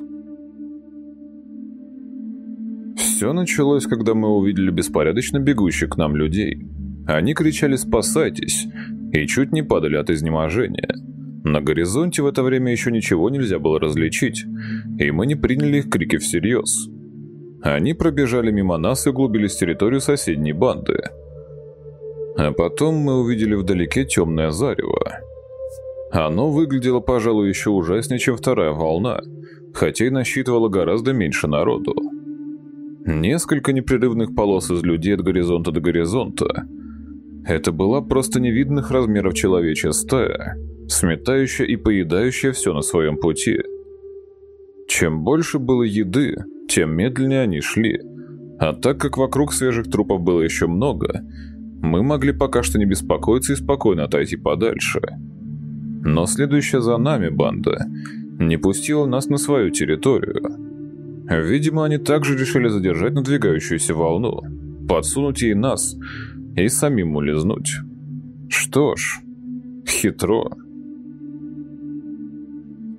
Все началось, когда мы увидели беспорядочно бегущих к нам людей. Они кричали «спасайтесь!» и чуть не падали от изнеможения. На горизонте в это время еще ничего нельзя было различить, и мы не приняли их крики всерьез. Они пробежали мимо нас и углубились в территорию соседней банды – а потом мы увидели вдалеке темное зарево. Оно выглядело, пожалуй, еще ужаснее, чем вторая волна, хотя и насчитывало гораздо меньше народу. Несколько непрерывных полос из людей от горизонта до горизонта. Это была просто невиданных размеров человечья стая, сметающая и поедающая все на своем пути. Чем больше было еды, тем медленнее они шли, а так как вокруг свежих трупов было еще много – мы могли пока что не беспокоиться и спокойно отойти подальше. Но следующая за нами банда не пустила нас на свою территорию. Видимо, они также решили задержать надвигающуюся волну, подсунуть ей нас и самим улизнуть. Что ж, хитро.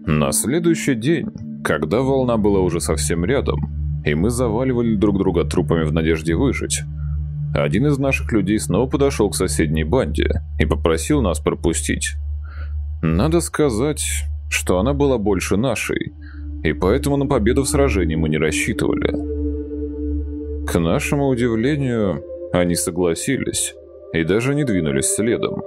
На следующий день, когда волна была уже совсем рядом, и мы заваливали друг друга трупами в надежде выжить, один из наших людей снова подошел к соседней банде и попросил нас пропустить. Надо сказать, что она была больше нашей, и поэтому на победу в сражении мы не рассчитывали. К нашему удивлению, они согласились и даже не двинулись следом.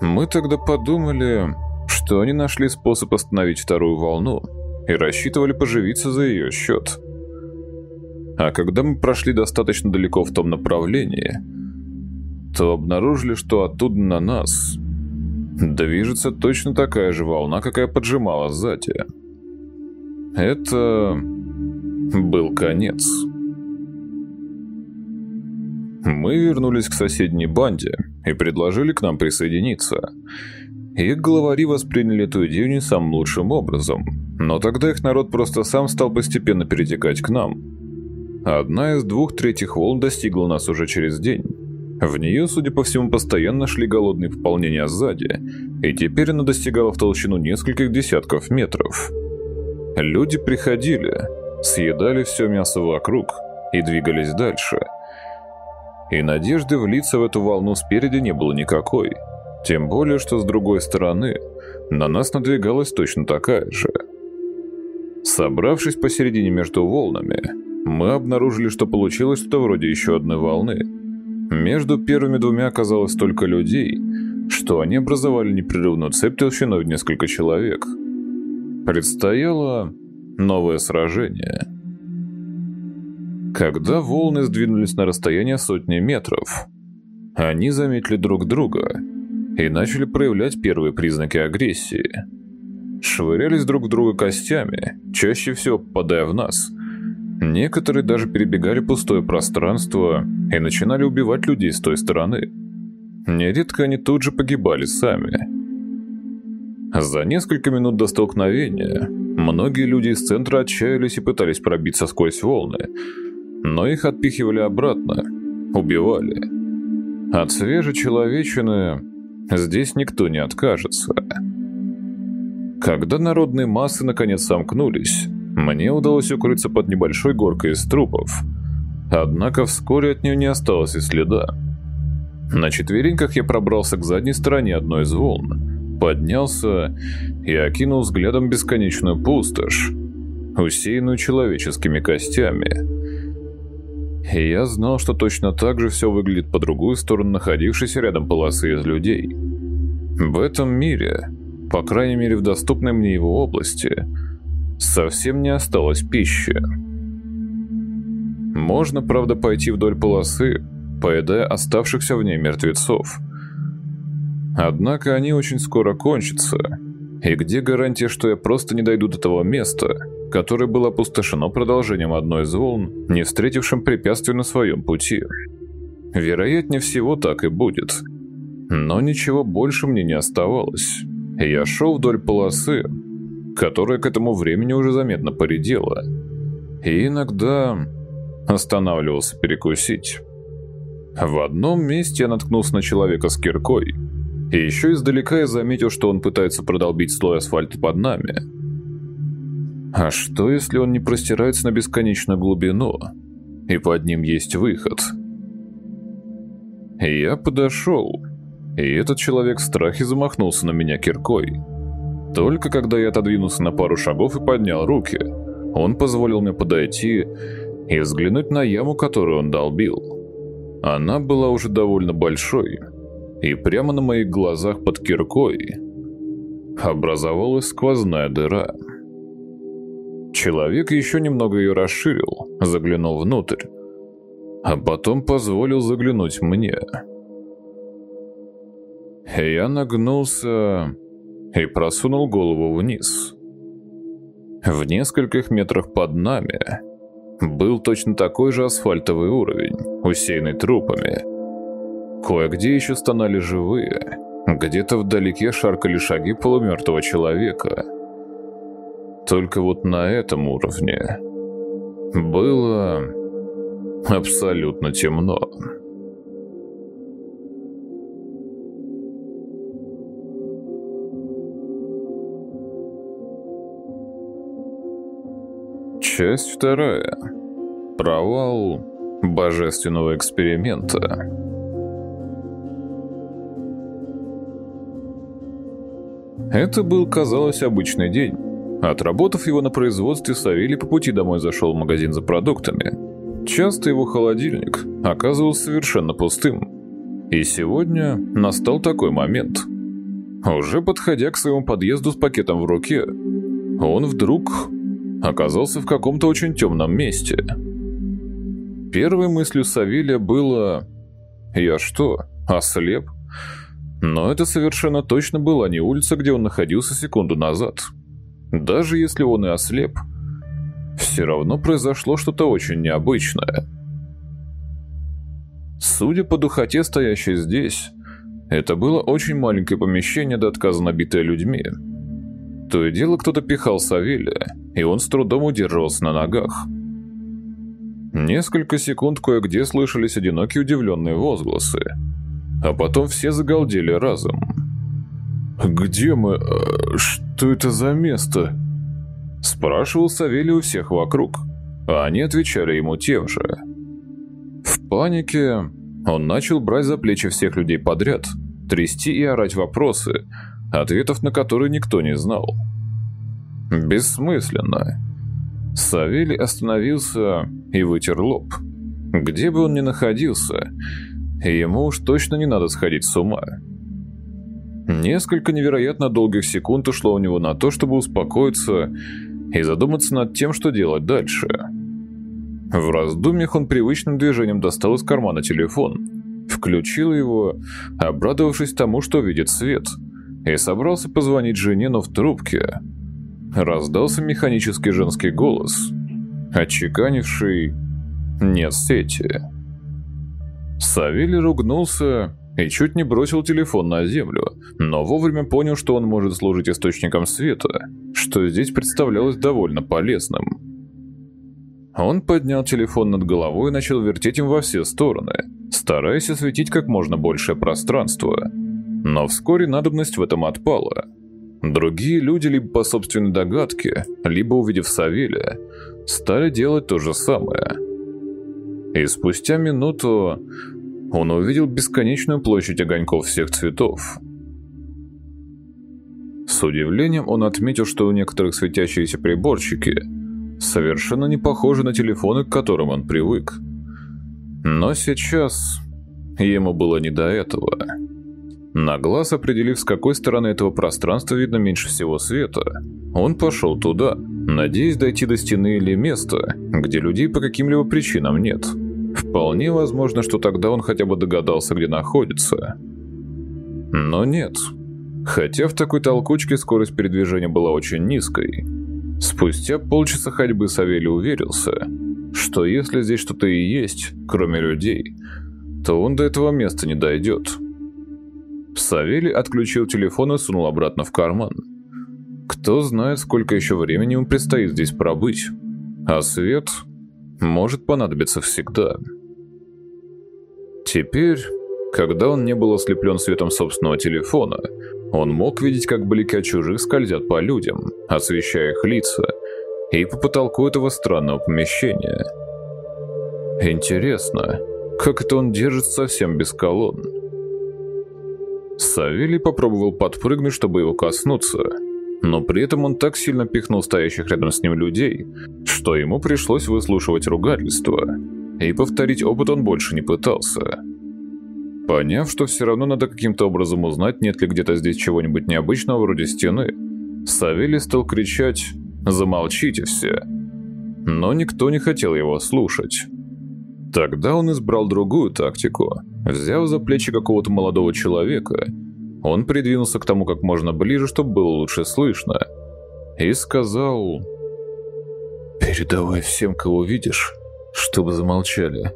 Мы тогда подумали, что они нашли способ остановить вторую волну и рассчитывали поживиться за ее счет. А когда мы прошли достаточно далеко в том направлении, то обнаружили, что оттуда на нас движется точно такая же волна, какая поджимала сзади. Это был конец. Мы вернулись к соседней банде и предложили к нам присоединиться. Их главари восприняли эту идею не самым лучшим образом, но тогда их народ просто сам стал постепенно перетекать к нам – Одна из двух третьих волн достигла нас уже через день. В нее, судя по всему, постоянно шли голодные пополнения сзади, и теперь она достигала в толщину нескольких десятков метров. Люди приходили, съедали все мясо вокруг и двигались дальше. И надежды влиться в эту волну спереди не было никакой, тем более, что с другой стороны на нас надвигалась точно такая же. Собравшись посередине между волнами, мы обнаружили, что получилось что-то вроде еще одной волны. Между первыми двумя оказалось столько людей, что они образовали непрерывную цепь толщиной в несколько человек. Предстояло новое сражение. Когда волны сдвинулись на расстояние сотни метров, они заметили друг друга и начали проявлять первые признаки агрессии. Швырялись друг в друга костями, чаще всего попадая в нас – Некоторые даже перебегали пустое пространство и начинали убивать людей с той стороны. Нередко они тут же погибали сами. За несколько минут до столкновения многие люди из центра отчаялись и пытались пробиться сквозь волны, но их отпихивали обратно, убивали. От свежей человечины здесь никто не откажется. Когда народные массы наконец сомкнулись, мне удалось укрыться под небольшой горкой из трупов. Однако вскоре от нее не осталось и следа. На четвереньках я пробрался к задней стороне одной из волн, поднялся и окинул взглядом бесконечную пустошь, усеянную человеческими костями. И я знал, что точно так же все выглядит по другую сторону находившейся рядом полосы из людей. В этом мире, по крайней мере в доступной мне его области, совсем не осталось пищи. Можно, правда, пойти вдоль полосы, поедая оставшихся в ней мертвецов. Однако они очень скоро кончатся. И где гарантия, что я просто не дойду до того места, которое было опустошено продолжением одной из волн, не встретившим препятствий на своем пути? Вероятнее всего так и будет. Но ничего больше мне не оставалось. Я шел вдоль полосы, которая к этому времени уже заметно поредела, и иногда останавливался перекусить. В одном месте я наткнулся на человека с киркой, и еще издалека я заметил, что он пытается продолбить слой асфальта под нами. А что, если он не простирается на бесконечную глубину, и под ним есть выход? Я подошел, и этот человек в страхе замахнулся на меня киркой. Только когда я отодвинулся на пару шагов и поднял руки, он позволил мне подойти и взглянуть на яму, которую он долбил. Она была уже довольно большой, и прямо на моих глазах под киркой образовалась сквозная дыра. Человек еще немного ее расширил, заглянув внутрь, а потом позволил заглянуть мне. Я нагнулся и просунул голову вниз. В нескольких метрах под нами был точно такой же асфальтовый уровень, усеянный трупами. Кое-где еще стонали живые, где-то вдалеке шаркали шаги полумертвого человека. Только вот на этом уровне было абсолютно темно. Часть вторая. Провал божественного эксперимента. Это был, казалось, обычный день. Отработав его на производстве, Савелий по пути домой зашел в магазин за продуктами. Часто его холодильник оказывался совершенно пустым. И сегодня настал такой момент. Уже подходя к своему подъезду с пакетом в руке, он вдруг оказался в каком-то очень темном месте. Первой мыслью Савелия было «Я что, ослеп?» Но это совершенно точно была не улица, где он находился секунду назад. Даже если он и ослеп, все равно произошло что-то очень необычное. Судя по духоте, стоящей здесь, это было очень маленькое помещение, до отказа набитое людьми – то и дело кто-то пихал Савелия, и он с трудом удерживался на ногах. Несколько секунд кое-где слышались одинокие удивленные возгласы, а потом все загалдели разом. «Где мы? Э, что это за место?» Спрашивал Савелий у всех вокруг, а они отвечали ему тем же. В панике он начал брать за плечи всех людей подряд, трясти и орать вопросы, ответов на которые никто не знал. Бессмысленно. Савелий остановился и вытер лоб. Где бы он ни находился, ему уж точно не надо сходить с ума. Несколько невероятно долгих секунд ушло у него на то, чтобы успокоиться и задуматься над тем, что делать дальше. В раздумьях он привычным движением достал из кармана телефон, включил его, обрадовавшись тому, что видит свет – и собрался позвонить жене, но в трубке раздался механический женский голос, отчеканивший «нет сети». Савелий ругнулся и чуть не бросил телефон на землю, но вовремя понял, что он может служить источником света, что здесь представлялось довольно полезным. Он поднял телефон над головой и начал вертеть им во все стороны, стараясь осветить как можно большее пространство – но вскоре надобность в этом отпала. Другие люди либо по собственной догадке, либо увидев Савелия, стали делать то же самое. И спустя минуту он увидел бесконечную площадь огоньков всех цветов. С удивлением он отметил, что у некоторых светящиеся приборчики совершенно не похожи на телефоны, к которым он привык. Но сейчас ему было не до этого. На глаз определив, с какой стороны этого пространства видно меньше всего света, он пошел туда, надеясь дойти до стены или места, где людей по каким-либо причинам нет. Вполне возможно, что тогда он хотя бы догадался, где находится. Но нет. Хотя в такой толкучке скорость передвижения была очень низкой. Спустя полчаса ходьбы Савелий уверился, что если здесь что-то и есть, кроме людей, то он до этого места не дойдет. Савелий отключил телефон и сунул обратно в карман. Кто знает, сколько еще времени ему предстоит здесь пробыть. А свет может понадобиться всегда. Теперь, когда он не был ослеплен светом собственного телефона, он мог видеть, как блики от чужих скользят по людям, освещая их лица, и по потолку этого странного помещения. Интересно, как это он держит совсем без колонн? Савелий попробовал подпрыгнуть, чтобы его коснуться, но при этом он так сильно пихнул стоящих рядом с ним людей, что ему пришлось выслушивать ругательство, и повторить опыт он больше не пытался. Поняв, что все равно надо каким-то образом узнать, нет ли где-то здесь чего-нибудь необычного вроде стены, Савелий стал кричать «Замолчите все!». Но никто не хотел его слушать. Тогда он избрал другую тактику. Взяв за плечи какого-то молодого человека, он придвинулся к тому как можно ближе, чтобы было лучше слышно, и сказал «Передавай всем, кого видишь, чтобы замолчали.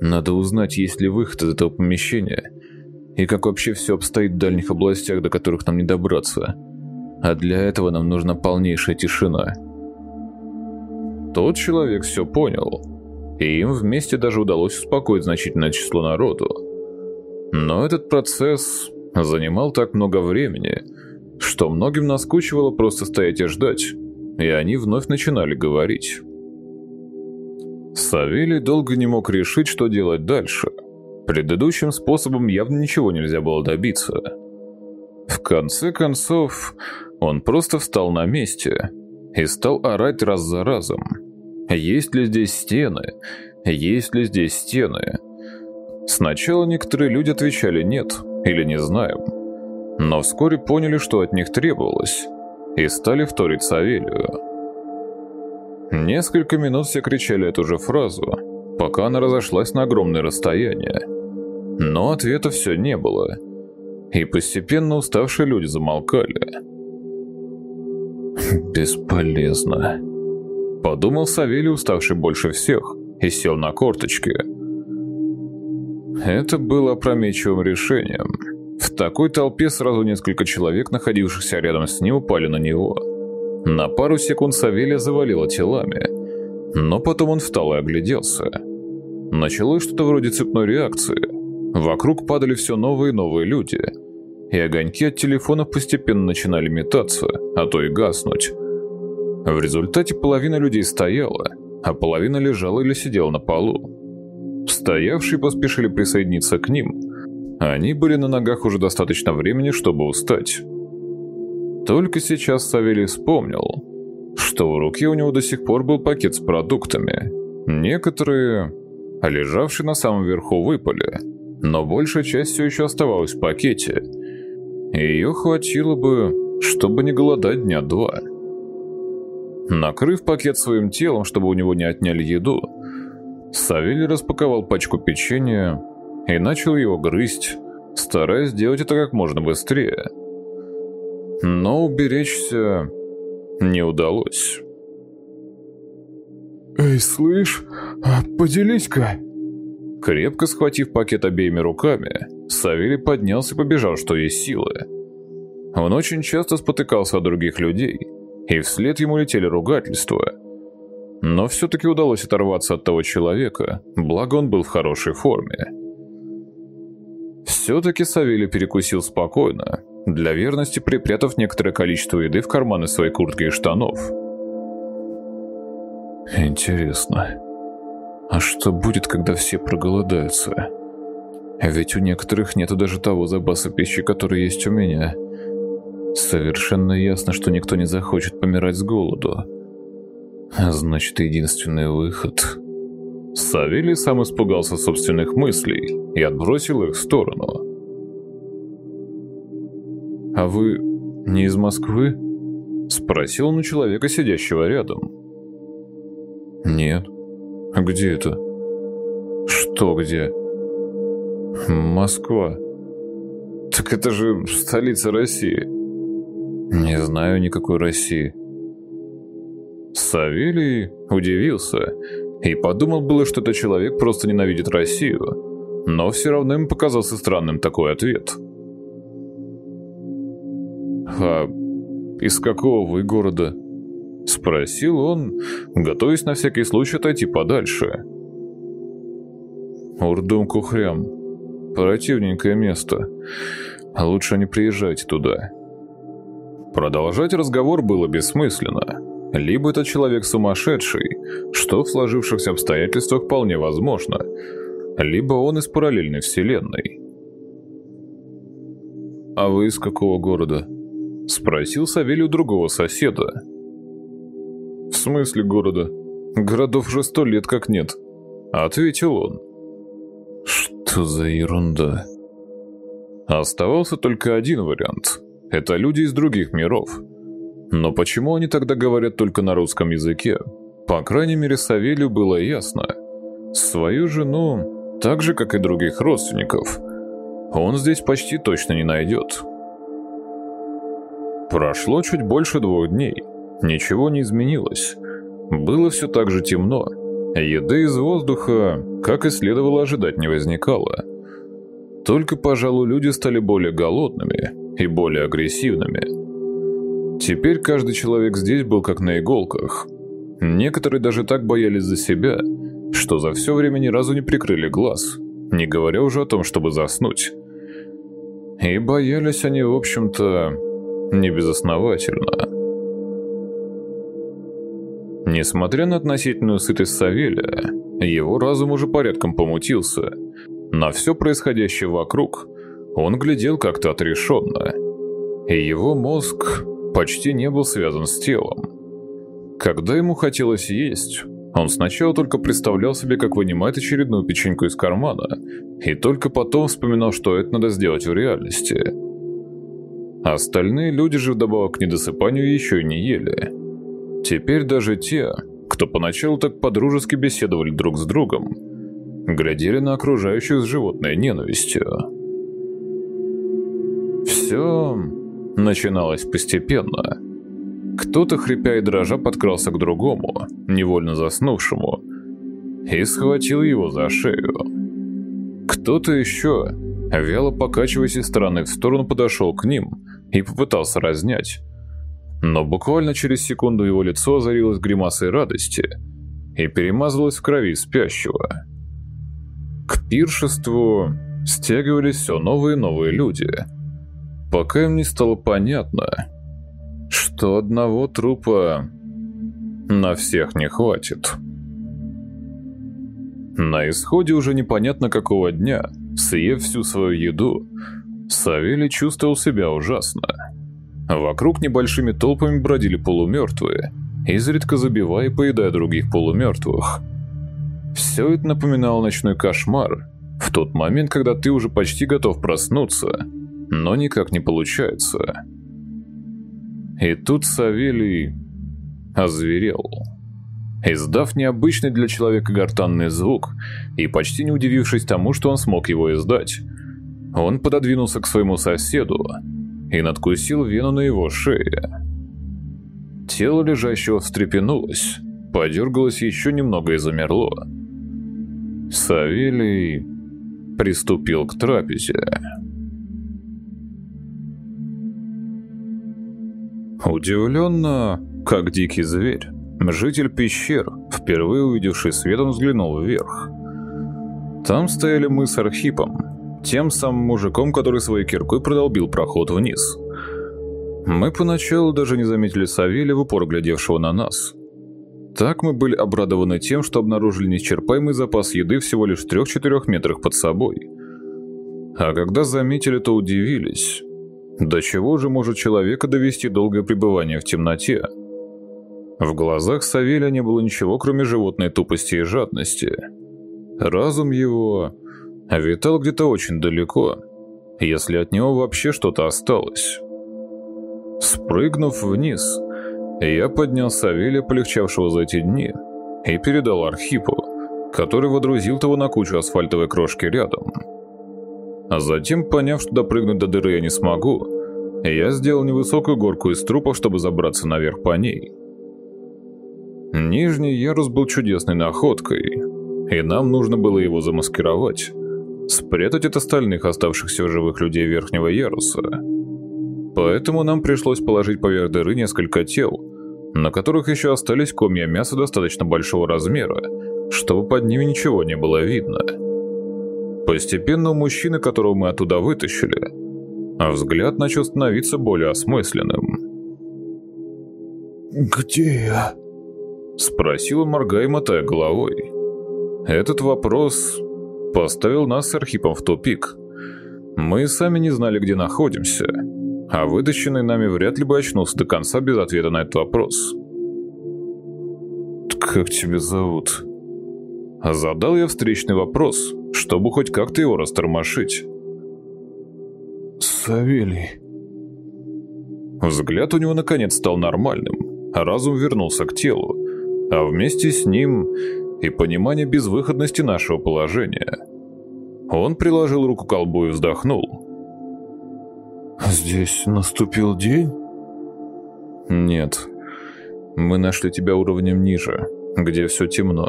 Надо узнать, есть ли выход из этого помещения, и как вообще все обстоит в дальних областях, до которых нам не добраться. А для этого нам нужна полнейшая тишина». Тот человек все понял и им вместе даже удалось успокоить значительное число народу. Но этот процесс занимал так много времени, что многим наскучивало просто стоять и ждать, и они вновь начинали говорить. Савелий долго не мог решить, что делать дальше. Предыдущим способом явно ничего нельзя было добиться. В конце концов, он просто встал на месте и стал орать раз за разом – есть ли здесь стены? Есть ли здесь стены? Сначала некоторые люди отвечали «нет» или «не знаем», но вскоре поняли, что от них требовалось, и стали вторить Савелию. Несколько минут все кричали эту же фразу, пока она разошлась на огромное расстояние. Но ответа все не было, и постепенно уставшие люди замолкали. «Бесполезно», Подумал Савелий, уставший больше всех, и сел на корточки. Это было опрометчивым решением. В такой толпе сразу несколько человек, находившихся рядом с ним, упали на него. На пару секунд Савелия завалило телами, но потом он встал и огляделся. Началось что-то вроде цепной реакции. Вокруг падали все новые и новые люди, и огоньки от телефонов постепенно начинали метаться, а то и гаснуть. В результате половина людей стояла, а половина лежала или сидела на полу. Стоявшие поспешили присоединиться к ним. Они были на ногах уже достаточно времени, чтобы устать. Только сейчас Савелий вспомнил, что в руке у него до сих пор был пакет с продуктами. Некоторые, лежавшие на самом верху, выпали, но большая часть все еще оставалась в пакете. Ее хватило бы, чтобы не голодать дня два. Накрыв пакет своим телом, чтобы у него не отняли еду, Савелий распаковал пачку печенья и начал его грызть, стараясь сделать это как можно быстрее. Но уберечься не удалось. «Эй, слышь, а поделись-ка!» Крепко схватив пакет обеими руками, Савелий поднялся и побежал, что есть силы. Он очень часто спотыкался от других людей – и вслед ему летели ругательства. Но все-таки удалось оторваться от того человека, благо он был в хорошей форме. Все-таки Савелий перекусил спокойно для верности припрятав некоторое количество еды в карманы своей куртки и штанов. Интересно, а что будет, когда все проголодаются? Ведь у некоторых нету даже того запаса пищи, который есть у меня. Совершенно ясно, что никто не захочет помирать с голоду. Значит, единственный выход... Савелий сам испугался собственных мыслей и отбросил их в сторону. «А вы не из Москвы?» — спросил он у человека, сидящего рядом. «Нет. Где это?» «Что где?» «Москва. Так это же столица России». «Не знаю никакой России». Савелий удивился и подумал было, что этот человек просто ненавидит Россию, но все равно ему показался странным такой ответ. «А из какого вы города?» — спросил он, готовясь на всякий случай отойти подальше. «Урдум-Кухрям. Противненькое место. Лучше не приезжайте туда». Продолжать разговор было бессмысленно. Либо этот человек сумасшедший, что в сложившихся обстоятельствах вполне возможно, либо он из параллельной вселенной. «А вы из какого города?» — спросил Савелий у другого соседа. «В смысле города? Городов уже сто лет как нет», — ответил он. «Что за ерунда?» Оставался только один вариант. Это люди из других миров — но почему они тогда говорят только на русском языке? По крайней мере, Савелью было ясно. Свою жену, так же, как и других родственников, он здесь почти точно не найдет. Прошло чуть больше двух дней. Ничего не изменилось. Было все так же темно. Еды из воздуха, как и следовало ожидать, не возникало. Только, пожалуй, люди стали более голодными и более агрессивными. Теперь каждый человек здесь был как на иголках. Некоторые даже так боялись за себя, что за все время ни разу не прикрыли глаз, не говоря уже о том, чтобы заснуть. И боялись они, в общем-то, не безосновательно. Несмотря на относительную сытость Савелия, его разум уже порядком помутился. На все происходящее вокруг он глядел как-то отрешенно. И его мозг почти не был связан с телом. Когда ему хотелось есть, он сначала только представлял себе, как вынимает очередную печеньку из кармана, и только потом вспоминал, что это надо сделать в реальности. Остальные люди же вдобавок к недосыпанию еще и не ели. Теперь даже те, кто поначалу так подружески беседовали друг с другом, глядели на окружающих с животной ненавистью. Все начиналось постепенно. Кто-то, хрипя и дрожа, подкрался к другому, невольно заснувшему, и схватил его за шею. Кто-то еще, вяло покачиваясь из стороны в сторону, подошел к ним и попытался разнять. Но буквально через секунду его лицо озарилось гримасой радости и перемазалось в крови спящего. К пиршеству стягивались все новые и новые люди – пока им не стало понятно, что одного трупа на всех не хватит. На исходе уже непонятно какого дня, съев всю свою еду, Савелий чувствовал себя ужасно. Вокруг небольшими толпами бродили полумертвые, изредка забивая и поедая других полумертвых. Все это напоминало ночной кошмар, в тот момент, когда ты уже почти готов проснуться – но никак не получается. И тут Савелий озверел. Издав необычный для человека гортанный звук и почти не удивившись тому, что он смог его издать, он пододвинулся к своему соседу и надкусил вену на его шее. Тело лежащего встрепенулось, подергалось еще немного и замерло. Савелий приступил к трапезе. Удивленно, как дикий зверь, житель пещер, впервые увидевший свет, он взглянул вверх. Там стояли мы с Архипом. Тем самым мужиком, который своей киркой продолбил проход вниз. Мы поначалу даже не заметили Савелия, в упор глядевшего на нас. Так мы были обрадованы тем, что обнаружили неисчерпаемый запас еды всего лишь в 3-4 метрах под собой. А когда заметили, то удивились. До чего же может человека довести долгое пребывание в темноте? В глазах Савелия не было ничего, кроме животной тупости и жадности. Разум его витал где-то очень далеко, если от него вообще что-то осталось. Спрыгнув вниз, я поднял Савелия, полегчавшего за эти дни, и передал Архипу, который водрузил того на кучу асфальтовой крошки рядом. А затем, поняв, что допрыгнуть до дыры я не смогу, я сделал невысокую горку из трупов, чтобы забраться наверх по ней. Нижний ярус был чудесной находкой, и нам нужно было его замаскировать, спрятать от остальных оставшихся живых людей верхнего яруса. Поэтому нам пришлось положить поверх дыры несколько тел, на которых еще остались комья мяса достаточно большого размера, чтобы под ними ничего не было видно. Постепенно у мужчины, которого мы оттуда вытащили, взгляд начал становиться более осмысленным. «Где я?» — спросил он, моргая мотая головой. Этот вопрос поставил нас с Архипом в тупик. Мы сами не знали, где находимся, а вытащенный нами вряд ли бы очнулся до конца без ответа на этот вопрос. «Как тебя зовут?» Задал я встречный вопрос, чтобы хоть как-то его растормошить. «Савелий». Взгляд у него наконец стал нормальным, а разум вернулся к телу, а вместе с ним и понимание безвыходности нашего положения. Он приложил руку к колбу и вздохнул. «Здесь наступил день?» «Нет. Мы нашли тебя уровнем ниже, где все темно,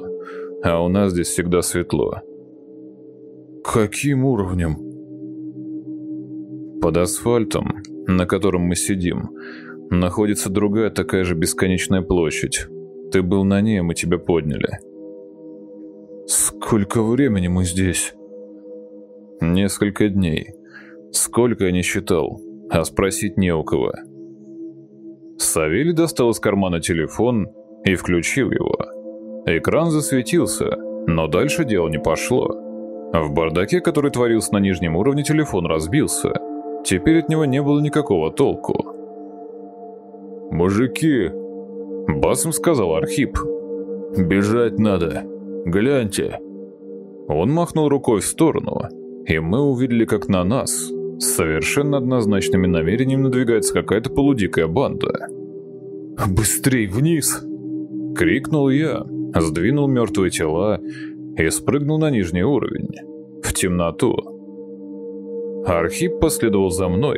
а у нас здесь всегда светло». «Каким уровнем?» «Под асфальтом, на котором мы сидим, находится другая такая же бесконечная площадь. Ты был на ней, мы тебя подняли». «Сколько времени мы здесь?» «Несколько дней. Сколько я не считал, а спросить не у кого». Савелий достал из кармана телефон и включил его. Экран засветился, но дальше дело не пошло. В бардаке, который творился на нижнем уровне, телефон разбился. Теперь от него не было никакого толку. «Мужики!» Басом сказал Архип. «Бежать надо. Гляньте». Он махнул рукой в сторону, и мы увидели, как на нас с совершенно однозначными намерениями надвигается какая-то полудикая банда. «Быстрей вниз!» — крикнул я, сдвинул мертвые тела и спрыгнул на нижний уровень, в темноту. Архип последовал за мной,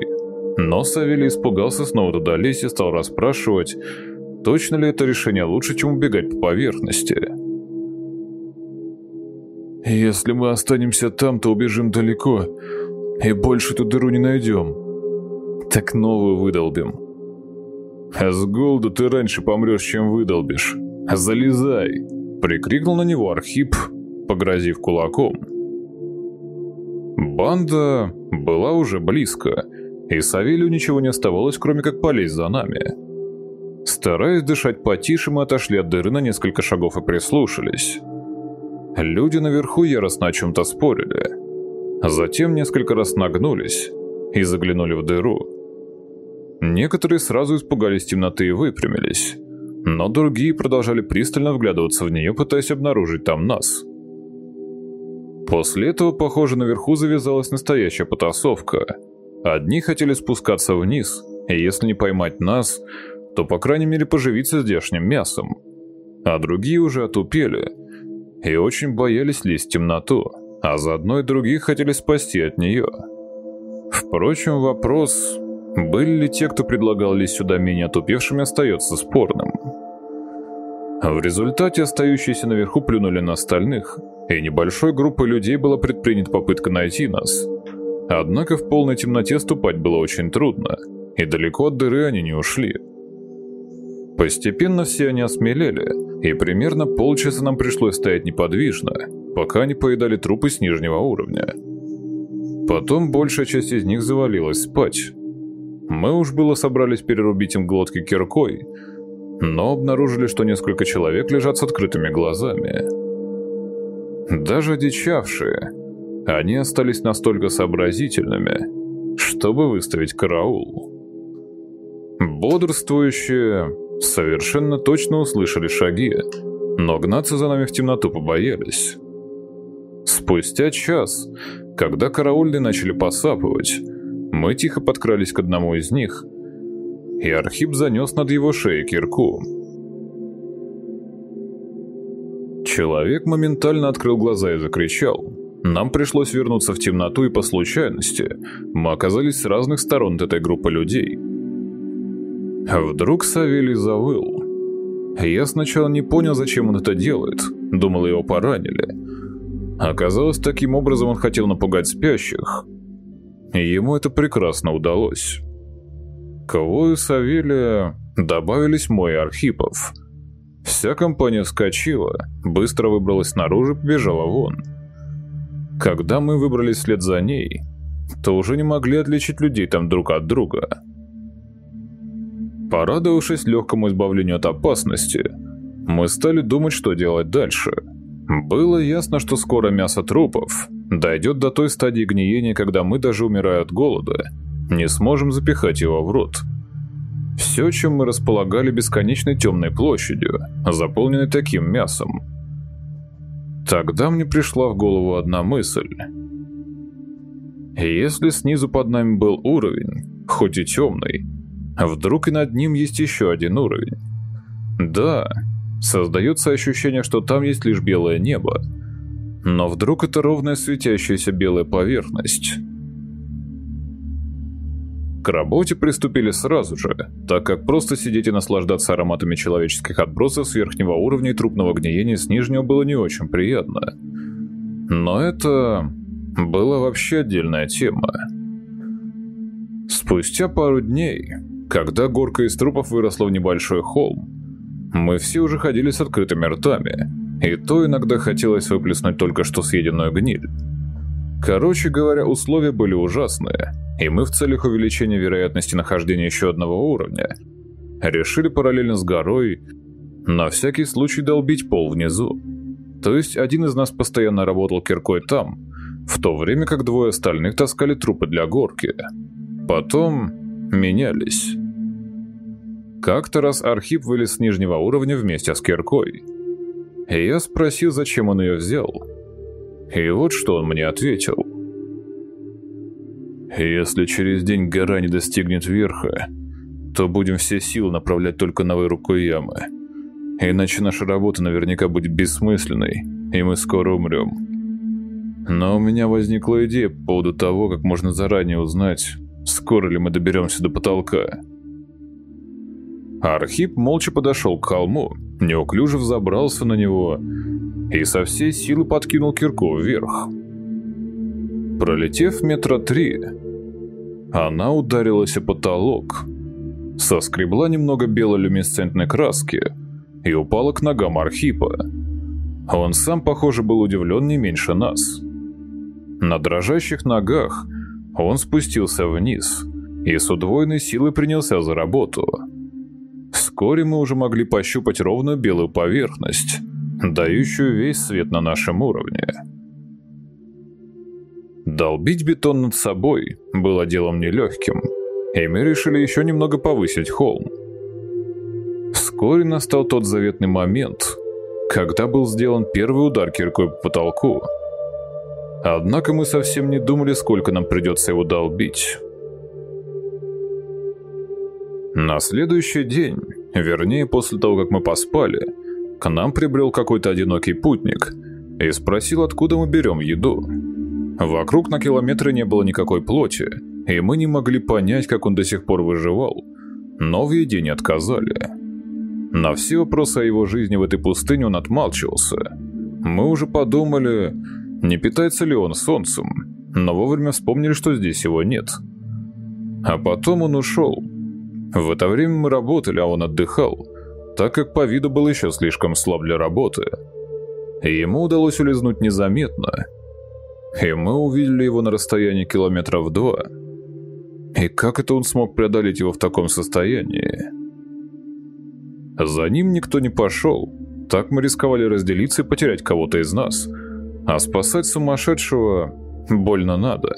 но Савелий испугался снова туда лезть и стал расспрашивать, точно ли это решение лучше, чем убегать по поверхности. «Если мы останемся там, то убежим далеко, и больше эту дыру не найдем. Так новую выдолбим». «А с голоду ты раньше помрешь, чем выдолбишь. Залезай!» — прикрикнул на него Архип, погрозив кулаком. Банда была уже близко, и Савелию ничего не оставалось, кроме как полезть за нами. Стараясь дышать потише, мы отошли от дыры на несколько шагов и прислушались. Люди наверху яростно о чем-то спорили. Затем несколько раз нагнулись и заглянули в дыру. Некоторые сразу испугались темноты и выпрямились, но другие продолжали пристально вглядываться в нее, пытаясь обнаружить там нас. После этого, похоже, наверху завязалась настоящая потасовка. Одни хотели спускаться вниз, и если не поймать нас, то, по крайней мере, поживиться здешним мясом. А другие уже отупели и очень боялись лезть в темноту, а заодно и других хотели спасти от нее. Впрочем, вопрос, были ли те, кто предлагал лезть сюда менее отупевшими, остается спорным. В результате остающиеся наверху плюнули на остальных, и небольшой группой людей была предпринята попытка найти нас. Однако в полной темноте ступать было очень трудно, и далеко от дыры они не ушли. Постепенно все они осмелели, и примерно полчаса нам пришлось стоять неподвижно, пока не поедали трупы с нижнего уровня. Потом большая часть из них завалилась спать. Мы уж было собрались перерубить им глотки киркой, но обнаружили, что несколько человек лежат с открытыми глазами. Даже одичавшие, они остались настолько сообразительными, чтобы выставить караул. Бодрствующие совершенно точно услышали шаги, но гнаться за нами в темноту побоялись. Спустя час, когда караульные начали посапывать, мы тихо подкрались к одному из них, и Архип занес над его шеей кирку. Человек моментально открыл глаза и закричал. Нам пришлось вернуться в темноту, и по случайности мы оказались с разных сторон от этой группы людей. Вдруг Савелий завыл. Я сначала не понял, зачем он это делает, думал, его поранили. Оказалось, таким образом он хотел напугать спящих. Ему это прекрасно удалось. К вою Савелия добавились мой Архипов. Вся компания вскочила, быстро выбралась наружу и побежала вон. Когда мы выбрались вслед за ней, то уже не могли отличить людей там друг от друга. Порадовавшись легкому избавлению от опасности, мы стали думать, что делать дальше. Было ясно, что скоро мясо трупов дойдет до той стадии гниения, когда мы, даже умирая от голода, не сможем запихать его в рот. Все, чем мы располагали бесконечной темной площадью, заполненной таким мясом. Тогда мне пришла в голову одна мысль. Если снизу под нами был уровень, хоть и темный, Вдруг и над ним есть еще один уровень. Да, создается ощущение, что там есть лишь белое небо. Но вдруг это ровная светящаяся белая поверхность. К работе приступили сразу же, так как просто сидеть и наслаждаться ароматами человеческих отбросов с верхнего уровня и трупного гниения с нижнего было не очень приятно. Но это была вообще отдельная тема. Спустя пару дней когда горка из трупов выросла в небольшой холм, мы все уже ходили с открытыми ртами, и то иногда хотелось выплеснуть только что съеденную гниль. Короче говоря, условия были ужасные, и мы в целях увеличения вероятности нахождения еще одного уровня решили параллельно с горой на всякий случай долбить пол внизу. То есть один из нас постоянно работал киркой там, в то время как двое остальных таскали трупы для горки. Потом менялись. Как-то раз Архип вылез с нижнего уровня вместе с киркой. Я спросил, зачем он ее взял. И вот что он мне ответил. «Если через день гора не достигнет верха, то будем все силы направлять только на вырубку ямы. Иначе наша работа наверняка будет бессмысленной, и мы скоро умрем. Но у меня возникла идея по поводу того, как можно заранее узнать, скоро ли мы доберемся до потолка. Архип молча подошел к холму, неуклюже взобрался на него и со всей силы подкинул кирку вверх. Пролетев метра три, она ударилась о потолок, соскребла немного белолюминесцентной краски и упала к ногам Архипа. Он сам, похоже, был удивлен не меньше нас. На дрожащих ногах он спустился вниз и с удвоенной силой принялся за работу. Вскоре мы уже могли пощупать ровную белую поверхность, дающую весь свет на нашем уровне. Долбить бетон над собой было делом нелегким, и мы решили еще немного повысить холм. Вскоре настал тот заветный момент, когда был сделан первый удар киркой по потолку – Однако мы совсем не думали, сколько нам придется его долбить. На следующий день, вернее после того, как мы поспали, к нам прибрел какой-то одинокий путник и спросил, откуда мы берем еду. Вокруг на километры не было никакой плоти, и мы не могли понять, как он до сих пор выживал, но в еде не отказали. На все вопросы о его жизни в этой пустыне он отмалчивался. Мы уже подумали, не питается ли он солнцем, но вовремя вспомнили, что здесь его нет. А потом он ушел. В это время мы работали, а он отдыхал, так как по виду был еще слишком слаб для работы. ему удалось улизнуть незаметно. и мы увидели его на расстоянии километров два. И как это он смог преодолеть его в таком состоянии? За ним никто не пошел. Так мы рисковали разделиться и потерять кого-то из нас. А спасать сумасшедшего больно надо.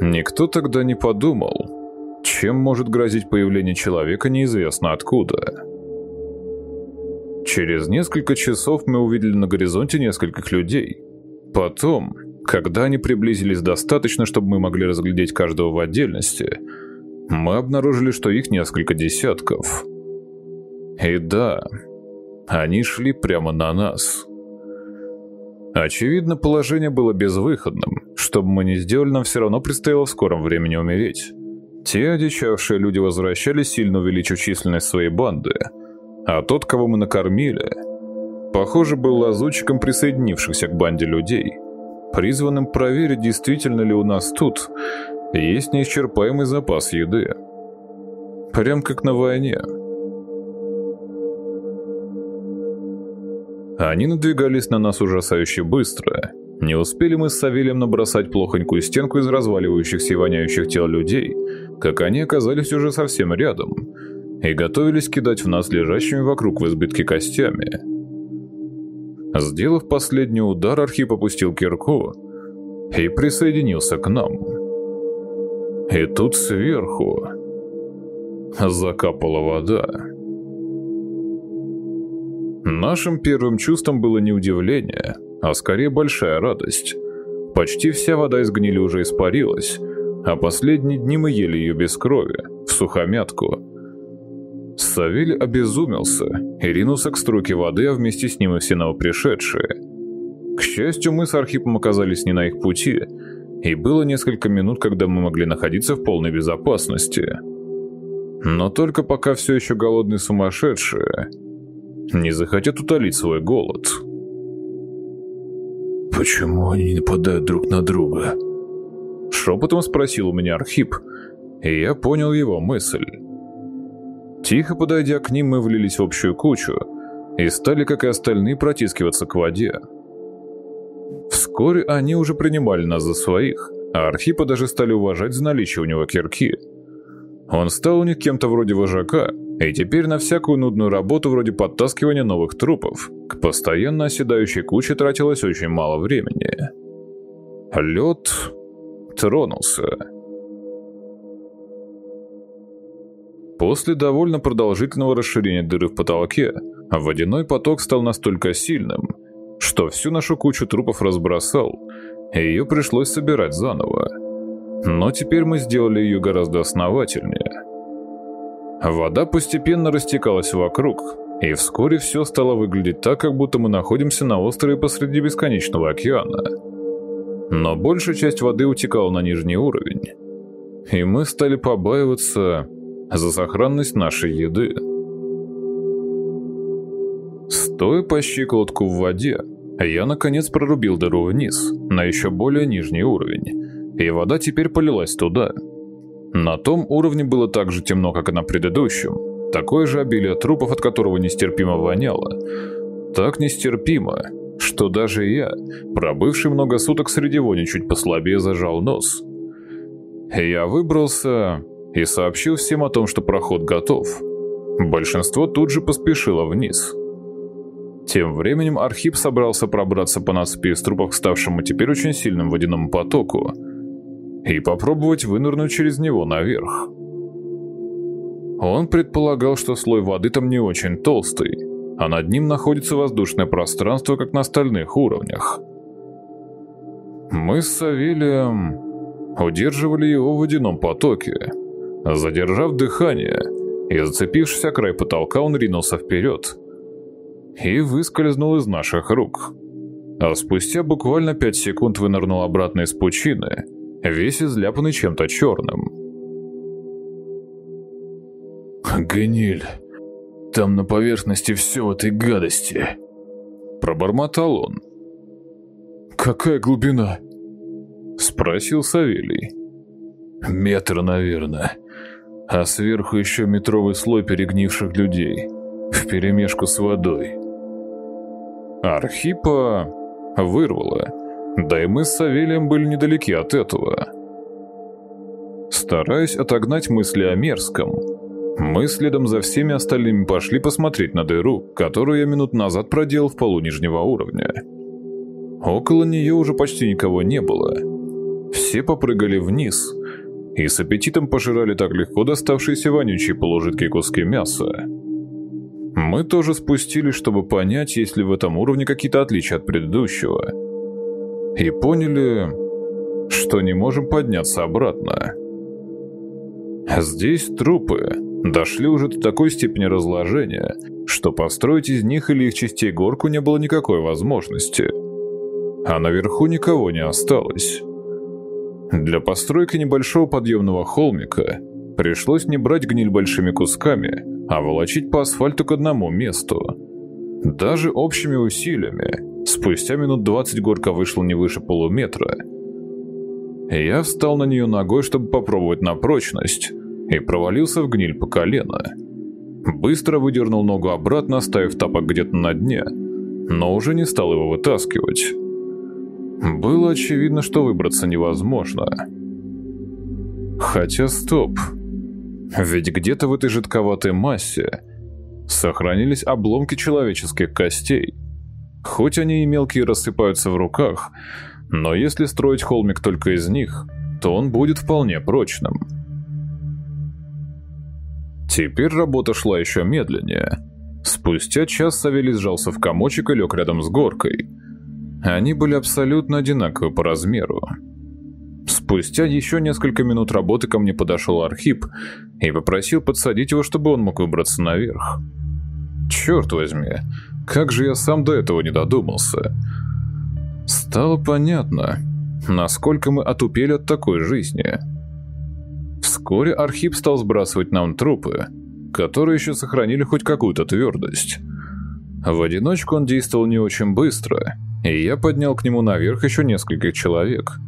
Никто тогда не подумал, чем может грозить появление человека неизвестно откуда. Через несколько часов мы увидели на горизонте нескольких людей. Потом, когда они приблизились достаточно, чтобы мы могли разглядеть каждого в отдельности, мы обнаружили, что их несколько десятков. И да, они шли прямо на нас. Очевидно, положение было безвыходным. Что бы мы ни сделали, нам все равно предстояло в скором времени умереть. Те одичавшие люди возвращались, сильно увеличив численность своей банды, а тот, кого мы накормили, похоже, был лазутчиком присоединившихся к банде людей, призванным проверить, действительно ли у нас тут есть неисчерпаемый запас еды. Прям как на войне. Они надвигались на нас ужасающе быстро. Не успели мы с Савелием набросать плохонькую стенку из разваливающихся и воняющих тел людей, как они оказались уже совсем рядом и готовились кидать в нас лежащими вокруг в избытке костями. Сделав последний удар, Архип опустил кирку и присоединился к нам. И тут сверху закапала вода. Нашим первым чувством было не удивление, а скорее большая радость. Почти вся вода из гнили уже испарилась, а последние дни мы ели ее без крови, в сухомятку. Савель обезумелся и ринулся к струйке воды, а вместе с ним и все новопришедшие. К счастью, мы с Архипом оказались не на их пути, и было несколько минут, когда мы могли находиться в полной безопасности. Но только пока все еще голодные сумасшедшие не захотят утолить свой голод. «Почему они нападают друг на друга?» Шепотом спросил у меня Архип, и я понял его мысль. Тихо подойдя к ним, мы влились в общую кучу и стали, как и остальные, протискиваться к воде. Вскоре они уже принимали нас за своих, а Архипа даже стали уважать за наличие у него кирки. Он стал у них кем-то вроде вожака, и теперь на всякую нудную работу вроде подтаскивания новых трупов к постоянно оседающей куче тратилось очень мало времени. Лед тронулся. После довольно продолжительного расширения дыры в потолке, водяной поток стал настолько сильным, что всю нашу кучу трупов разбросал, и ее пришлось собирать заново. Но теперь мы сделали ее гораздо основательнее. Вода постепенно растекалась вокруг, и вскоре все стало выглядеть так, как будто мы находимся на острове посреди бесконечного океана. Но большая часть воды утекала на нижний уровень, и мы стали побаиваться за сохранность нашей еды. Стоя по щиколотку в воде, я наконец прорубил дыру вниз, на еще более нижний уровень, и вода теперь полилась туда – на том уровне было так же темно, как и на предыдущем. Такое же обилие трупов, от которого нестерпимо воняло. Так нестерпимо, что даже я, пробывший много суток среди вони, чуть послабее зажал нос. Я выбрался и сообщил всем о том, что проход готов. Большинство тут же поспешило вниз. Тем временем Архип собрался пробраться по насыпи из трупов к ставшему теперь очень сильным водяному потоку, и попробовать вынырнуть через него наверх. Он предполагал, что слой воды там не очень толстый, а над ним находится воздушное пространство, как на остальных уровнях. Мы с Савелием удерживали его в водяном потоке. Задержав дыхание и зацепившись о край потолка, он ринулся вперед и выскользнул из наших рук. А спустя буквально пять секунд вынырнул обратно из пучины – весь изляпанный чем-то черным. «Гниль, там на поверхности все в этой гадости», — пробормотал он. «Какая глубина?» — спросил Савелий. «Метр, наверное, а сверху еще метровый слой перегнивших людей, вперемешку с водой». Архипа вырвало, Да и мы с Савелием были недалеки от этого. Стараясь отогнать мысли о мерзком, мы следом за всеми остальными пошли посмотреть на дыру, которую я минут назад проделал в полу нижнего уровня. Около нее уже почти никого не было. Все попрыгали вниз и с аппетитом пожирали так легко доставшиеся вонючие полужидкие куски мяса. Мы тоже спустились, чтобы понять, есть ли в этом уровне какие-то отличия от предыдущего. И поняли, что не можем подняться обратно. Здесь трупы дошли уже до такой степени разложения, что построить из них или их частей горку не было никакой возможности. А наверху никого не осталось. Для постройки небольшого подъемного холмика пришлось не брать гниль большими кусками, а волочить по асфальту к одному месту. Даже общими усилиями, спустя минут 20 горка вышла не выше полуметра. Я встал на нее ногой, чтобы попробовать на прочность, и провалился в гниль по колено. Быстро выдернул ногу обратно, оставив тапок где-то на дне, но уже не стал его вытаскивать. Было очевидно, что выбраться невозможно. Хотя стоп. Ведь где-то в этой жидковатой массе сохранились обломки человеческих костей. Хоть они и мелкие рассыпаются в руках, но если строить холмик только из них, то он будет вполне прочным. Теперь работа шла еще медленнее. Спустя час Савелий сжался в комочек и лег рядом с горкой. Они были абсолютно одинаковы по размеру. Спустя еще несколько минут работы ко мне подошел Архип и попросил подсадить его, чтобы он мог выбраться наверх. Черт возьми, как же я сам до этого не додумался. Стало понятно, насколько мы отупели от такой жизни. Вскоре Архип стал сбрасывать нам трупы, которые еще сохранили хоть какую-то твердость. В одиночку он действовал не очень быстро, и я поднял к нему наверх еще нескольких человек.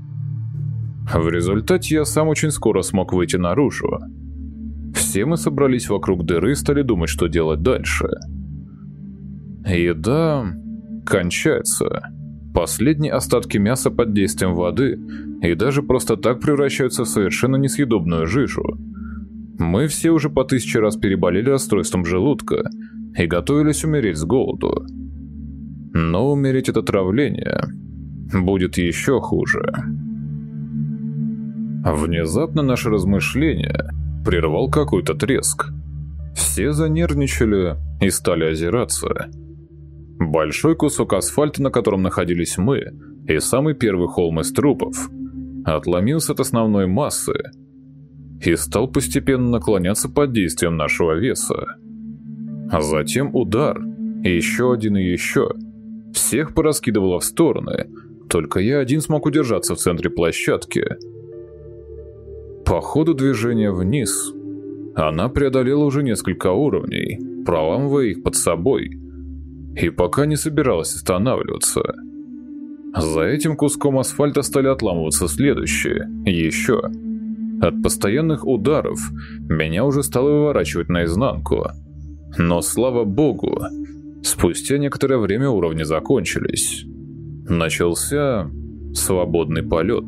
В результате я сам очень скоро смог выйти наружу. Все мы собрались вокруг дыры и стали думать, что делать дальше. Еда кончается. Последние остатки мяса под действием воды и даже просто так превращаются в совершенно несъедобную жижу. Мы все уже по тысяче раз переболели расстройством желудка и готовились умереть с голоду. Но умереть от отравления будет еще хуже. Внезапно наше размышление прервал какой-то треск. Все занервничали и стали озираться – Большой кусок асфальта, на котором находились мы, и самый первый холм из трупов, отломился от основной массы и стал постепенно наклоняться под действием нашего веса. А затем удар, и еще один и еще. Всех пораскидывало в стороны, только я один смог удержаться в центре площадки. По ходу движения вниз она преодолела уже несколько уровней, проламывая их под собой – и пока не собиралась останавливаться. За этим куском асфальта стали отламываться следующие, еще. От постоянных ударов меня уже стало выворачивать наизнанку. Но слава богу, спустя некоторое время уровни закончились. Начался свободный полет.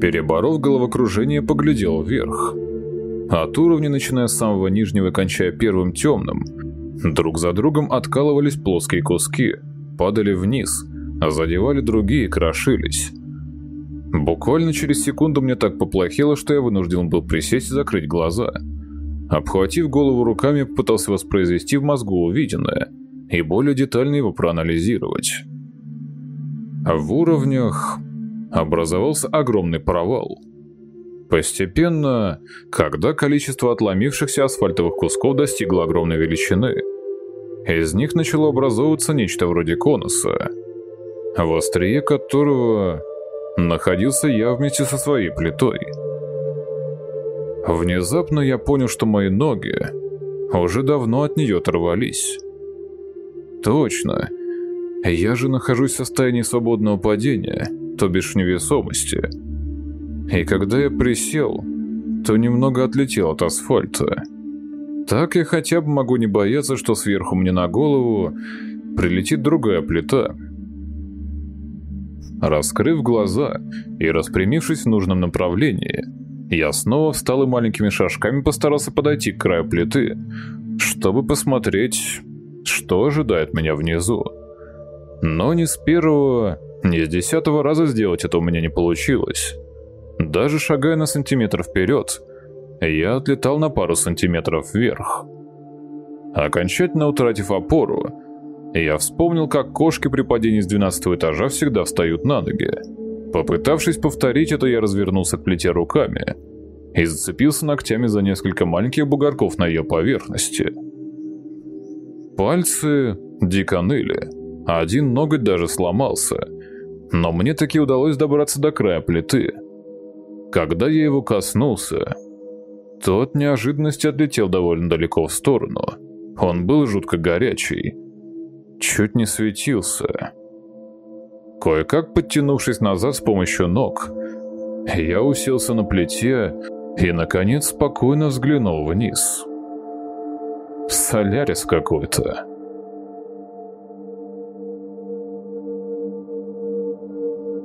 Переборов головокружение, поглядел вверх. От уровня, начиная с самого нижнего и кончая первым темным, Друг за другом откалывались плоские куски, падали вниз, а задевали другие, крошились. Буквально через секунду мне так поплохело, что я вынужден был присесть и закрыть глаза. Обхватив голову руками, пытался воспроизвести в мозгу увиденное и более детально его проанализировать. В уровнях образовался огромный провал – Постепенно, когда количество отломившихся асфальтовых кусков достигло огромной величины, из них начало образовываться нечто вроде конуса, в острие которого находился я вместе со своей плитой. Внезапно я понял, что мои ноги уже давно от нее оторвались. Точно, я же нахожусь в состоянии свободного падения, то бишь невесомости – и когда я присел, то немного отлетел от асфальта. Так я хотя бы могу не бояться, что сверху мне на голову прилетит другая плита Раскрыв глаза и распрямившись в нужном направлении, я снова встал и маленькими шажками постарался подойти к краю плиты, чтобы посмотреть, что ожидает меня внизу. Но ни с первого, ни с десятого раза сделать это у меня не получилось. Даже шагая на сантиметр вперед, я отлетал на пару сантиметров вверх. Окончательно утратив опору, я вспомнил, как кошки при падении с 12 этажа всегда встают на ноги. Попытавшись повторить это, я развернулся к плите руками и зацепился ногтями за несколько маленьких бугорков на ее поверхности. Пальцы дико а один ноготь даже сломался, но мне таки удалось добраться до края плиты. Когда я его коснулся, тот неожиданности отлетел довольно далеко в сторону. Он был жутко горячий, чуть не светился. Кое-как подтянувшись назад с помощью ног, я уселся на плите и, наконец, спокойно взглянул вниз. Солярис какой-то.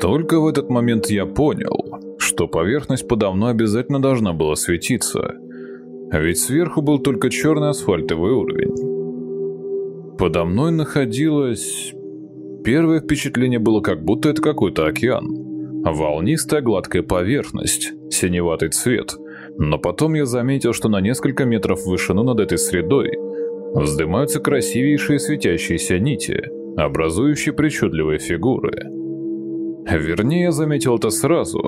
Только в этот момент я понял, что поверхность подо мной обязательно должна была светиться, ведь сверху был только черный асфальтовый уровень. Подо мной находилось... Первое впечатление было, как будто это какой-то океан. Волнистая гладкая поверхность, синеватый цвет. Но потом я заметил, что на несколько метров в вышину над этой средой вздымаются красивейшие светящиеся нити, образующие причудливые фигуры. Вернее, я заметил это сразу,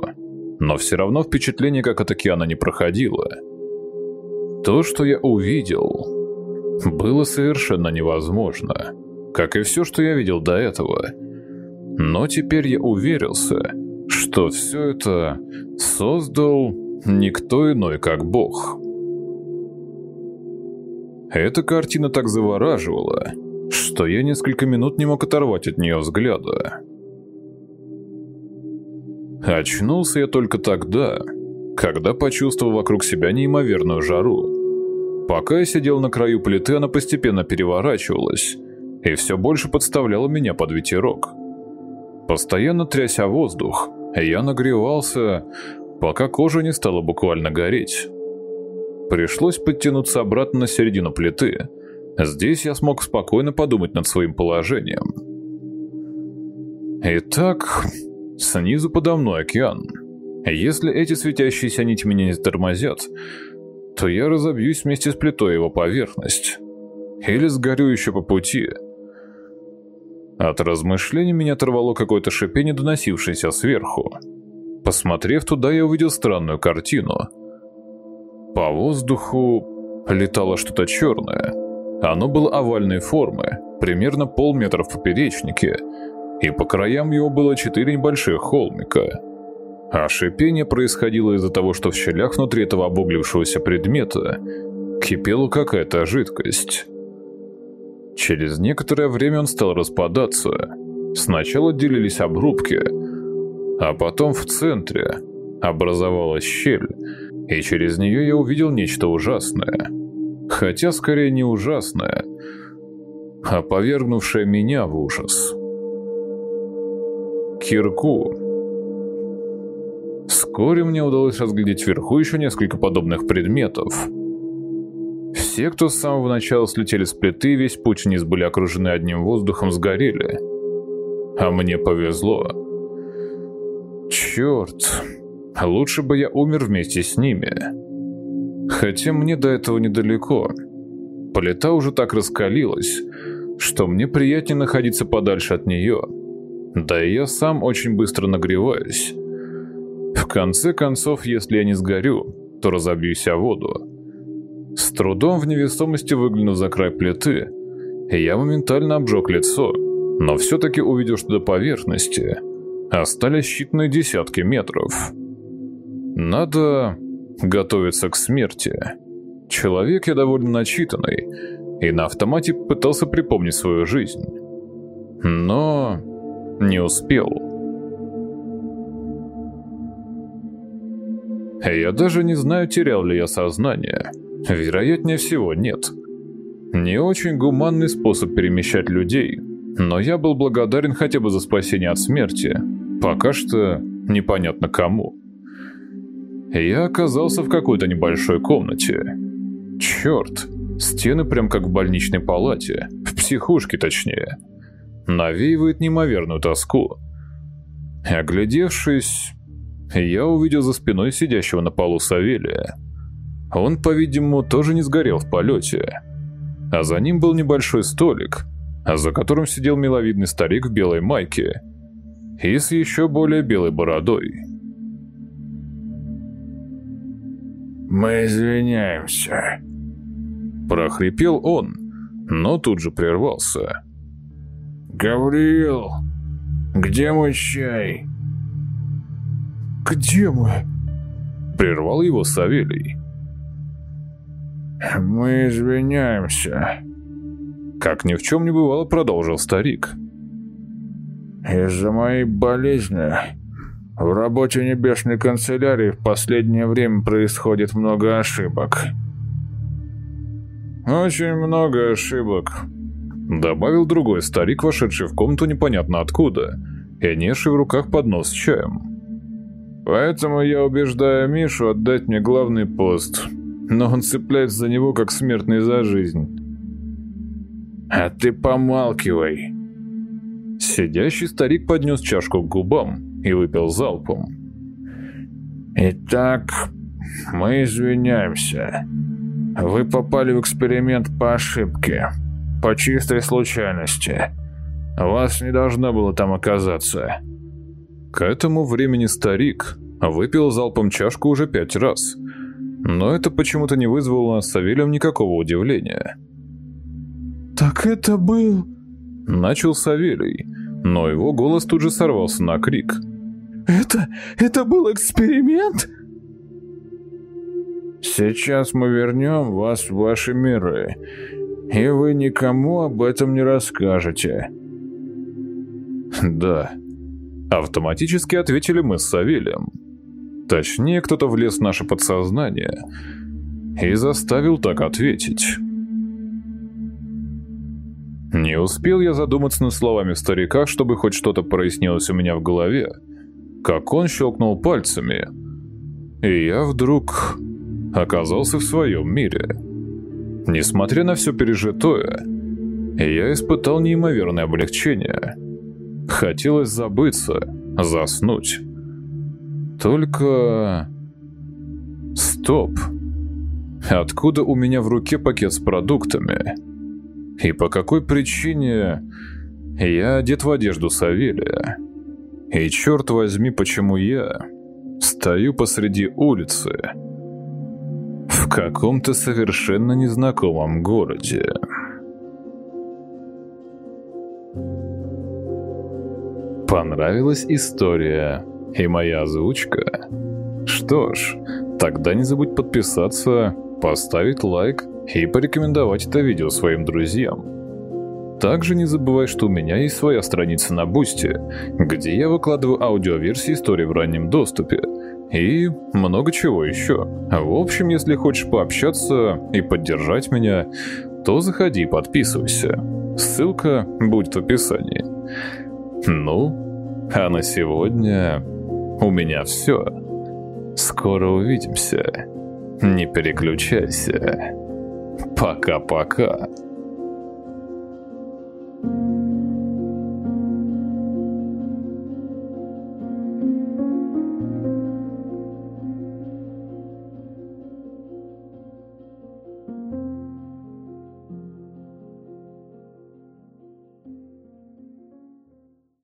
но все равно впечатление как от океана не проходило. То, что я увидел, было совершенно невозможно, как и все, что я видел до этого. Но теперь я уверился, что все это создал никто иной, как Бог. Эта картина так завораживала, что я несколько минут не мог оторвать от нее взгляда. Очнулся я только тогда, когда почувствовал вокруг себя неимоверную жару. Пока я сидел на краю плиты, она постепенно переворачивалась и все больше подставляла меня под ветерок. Постоянно тряся воздух, я нагревался, пока кожа не стала буквально гореть. Пришлось подтянуться обратно на середину плиты. Здесь я смог спокойно подумать над своим положением. Итак, снизу подо мной океан. Если эти светящиеся нити меня не тормозят, то я разобьюсь вместе с плитой его поверхность. Или сгорю еще по пути. От размышлений меня оторвало какое-то шипение, доносившееся сверху. Посмотрев туда, я увидел странную картину. По воздуху летало что-то черное. Оно было овальной формы, примерно полметра в поперечнике, и по краям его было четыре небольших холмика. А шипение происходило из-за того, что в щелях внутри этого обуглившегося предмета кипела какая-то жидкость. Через некоторое время он стал распадаться. Сначала делились обрубки, а потом в центре образовалась щель, и через нее я увидел нечто ужасное. Хотя скорее не ужасное, а повергнувшее меня в ужас. Кирку Вскоре мне удалось разглядеть вверху еще несколько подобных предметов. Все, кто с самого начала слетели с плиты, весь путь вниз были окружены одним воздухом, сгорели. А мне повезло. Черт, лучше бы я умер вместе с ними. Хотя мне до этого недалеко. Плита уже так раскалилась, что мне приятнее находиться подальше от нее. Да и я сам очень быстро нагреваюсь. В конце концов, если я не сгорю, то разобьюсь о воду. С трудом в невесомости выглянув за край плиты, я моментально обжег лицо, но все-таки увидел, что до поверхности остались считанные десятки метров. Надо готовиться к смерти. Человек я довольно начитанный, и на автомате пытался припомнить свою жизнь. Но не успел. Я даже не знаю, терял ли я сознание. Вероятнее всего, нет. Не очень гуманный способ перемещать людей, но я был благодарен хотя бы за спасение от смерти, Пока что непонятно кому. Я оказался в какой-то небольшой комнате. Черт, стены прям как в больничной палате, в психушке точнее. Навеивает неимоверную тоску. Оглядевшись, я увидел за спиной сидящего на полу Савелия. Он, по-видимому, тоже не сгорел в полете. А за ним был небольшой столик, за которым сидел миловидный старик в белой майке и с еще более белой бородой. «Мы извиняемся», – прохрипел он, но тут же прервался. «Гавриил, где мой чай?» «Где мы?» – прервал его Савелий. «Мы извиняемся», – как ни в чем не бывало, продолжил старик. «Из-за моей болезни в работе небесной канцелярии в последнее время происходит много ошибок». «Очень много ошибок», — добавил другой старик, вошедший в комнату непонятно откуда, и несший в руках поднос с чаем. «Поэтому я убеждаю Мишу отдать мне главный пост, но он цепляется за него, как смертный за жизнь». «А ты помалкивай!» Сидящий старик поднес чашку к губам и выпил залпом. «Итак, мы извиняемся. Вы попали в эксперимент по ошибке, по чистой случайности. Вас не должно было там оказаться». К этому времени старик выпил залпом чашку уже пять раз, но это почему-то не вызвало с Савелием никакого удивления. «Так это был...» Начал Савелий, но его голос тут же сорвался на крик. «Это... это был эксперимент?» «Сейчас мы вернем вас в ваши миры, и вы никому об этом не расскажете». «Да», — автоматически ответили мы с Савелием. Точнее, кто-то влез в наше подсознание и заставил так ответить. Не успел я задуматься над словами старика, чтобы хоть что-то прояснилось у меня в голове, как он щелкнул пальцами, и я вдруг оказался в своем мире. Несмотря на все пережитое, я испытал неимоверное облегчение. Хотелось забыться, заснуть. Только... Стоп. Откуда у меня в руке пакет с продуктами? И по какой причине я одет в одежду Савелия? И черт возьми, почему я стою посреди улицы в каком-то совершенно незнакомом городе? Понравилась история и моя озвучка? Что ж, тогда не забудь подписаться, поставить лайк и порекомендовать это видео своим друзьям. Также не забывай, что у меня есть своя страница на Boosty, где я выкладываю аудиоверсии истории в раннем доступе и много чего еще. В общем, если хочешь пообщаться и поддержать меня, то заходи подписывайся. Ссылка будет в описании. Ну, а на сегодня у меня все. Скоро увидимся. Не переключайся. Пока-пока.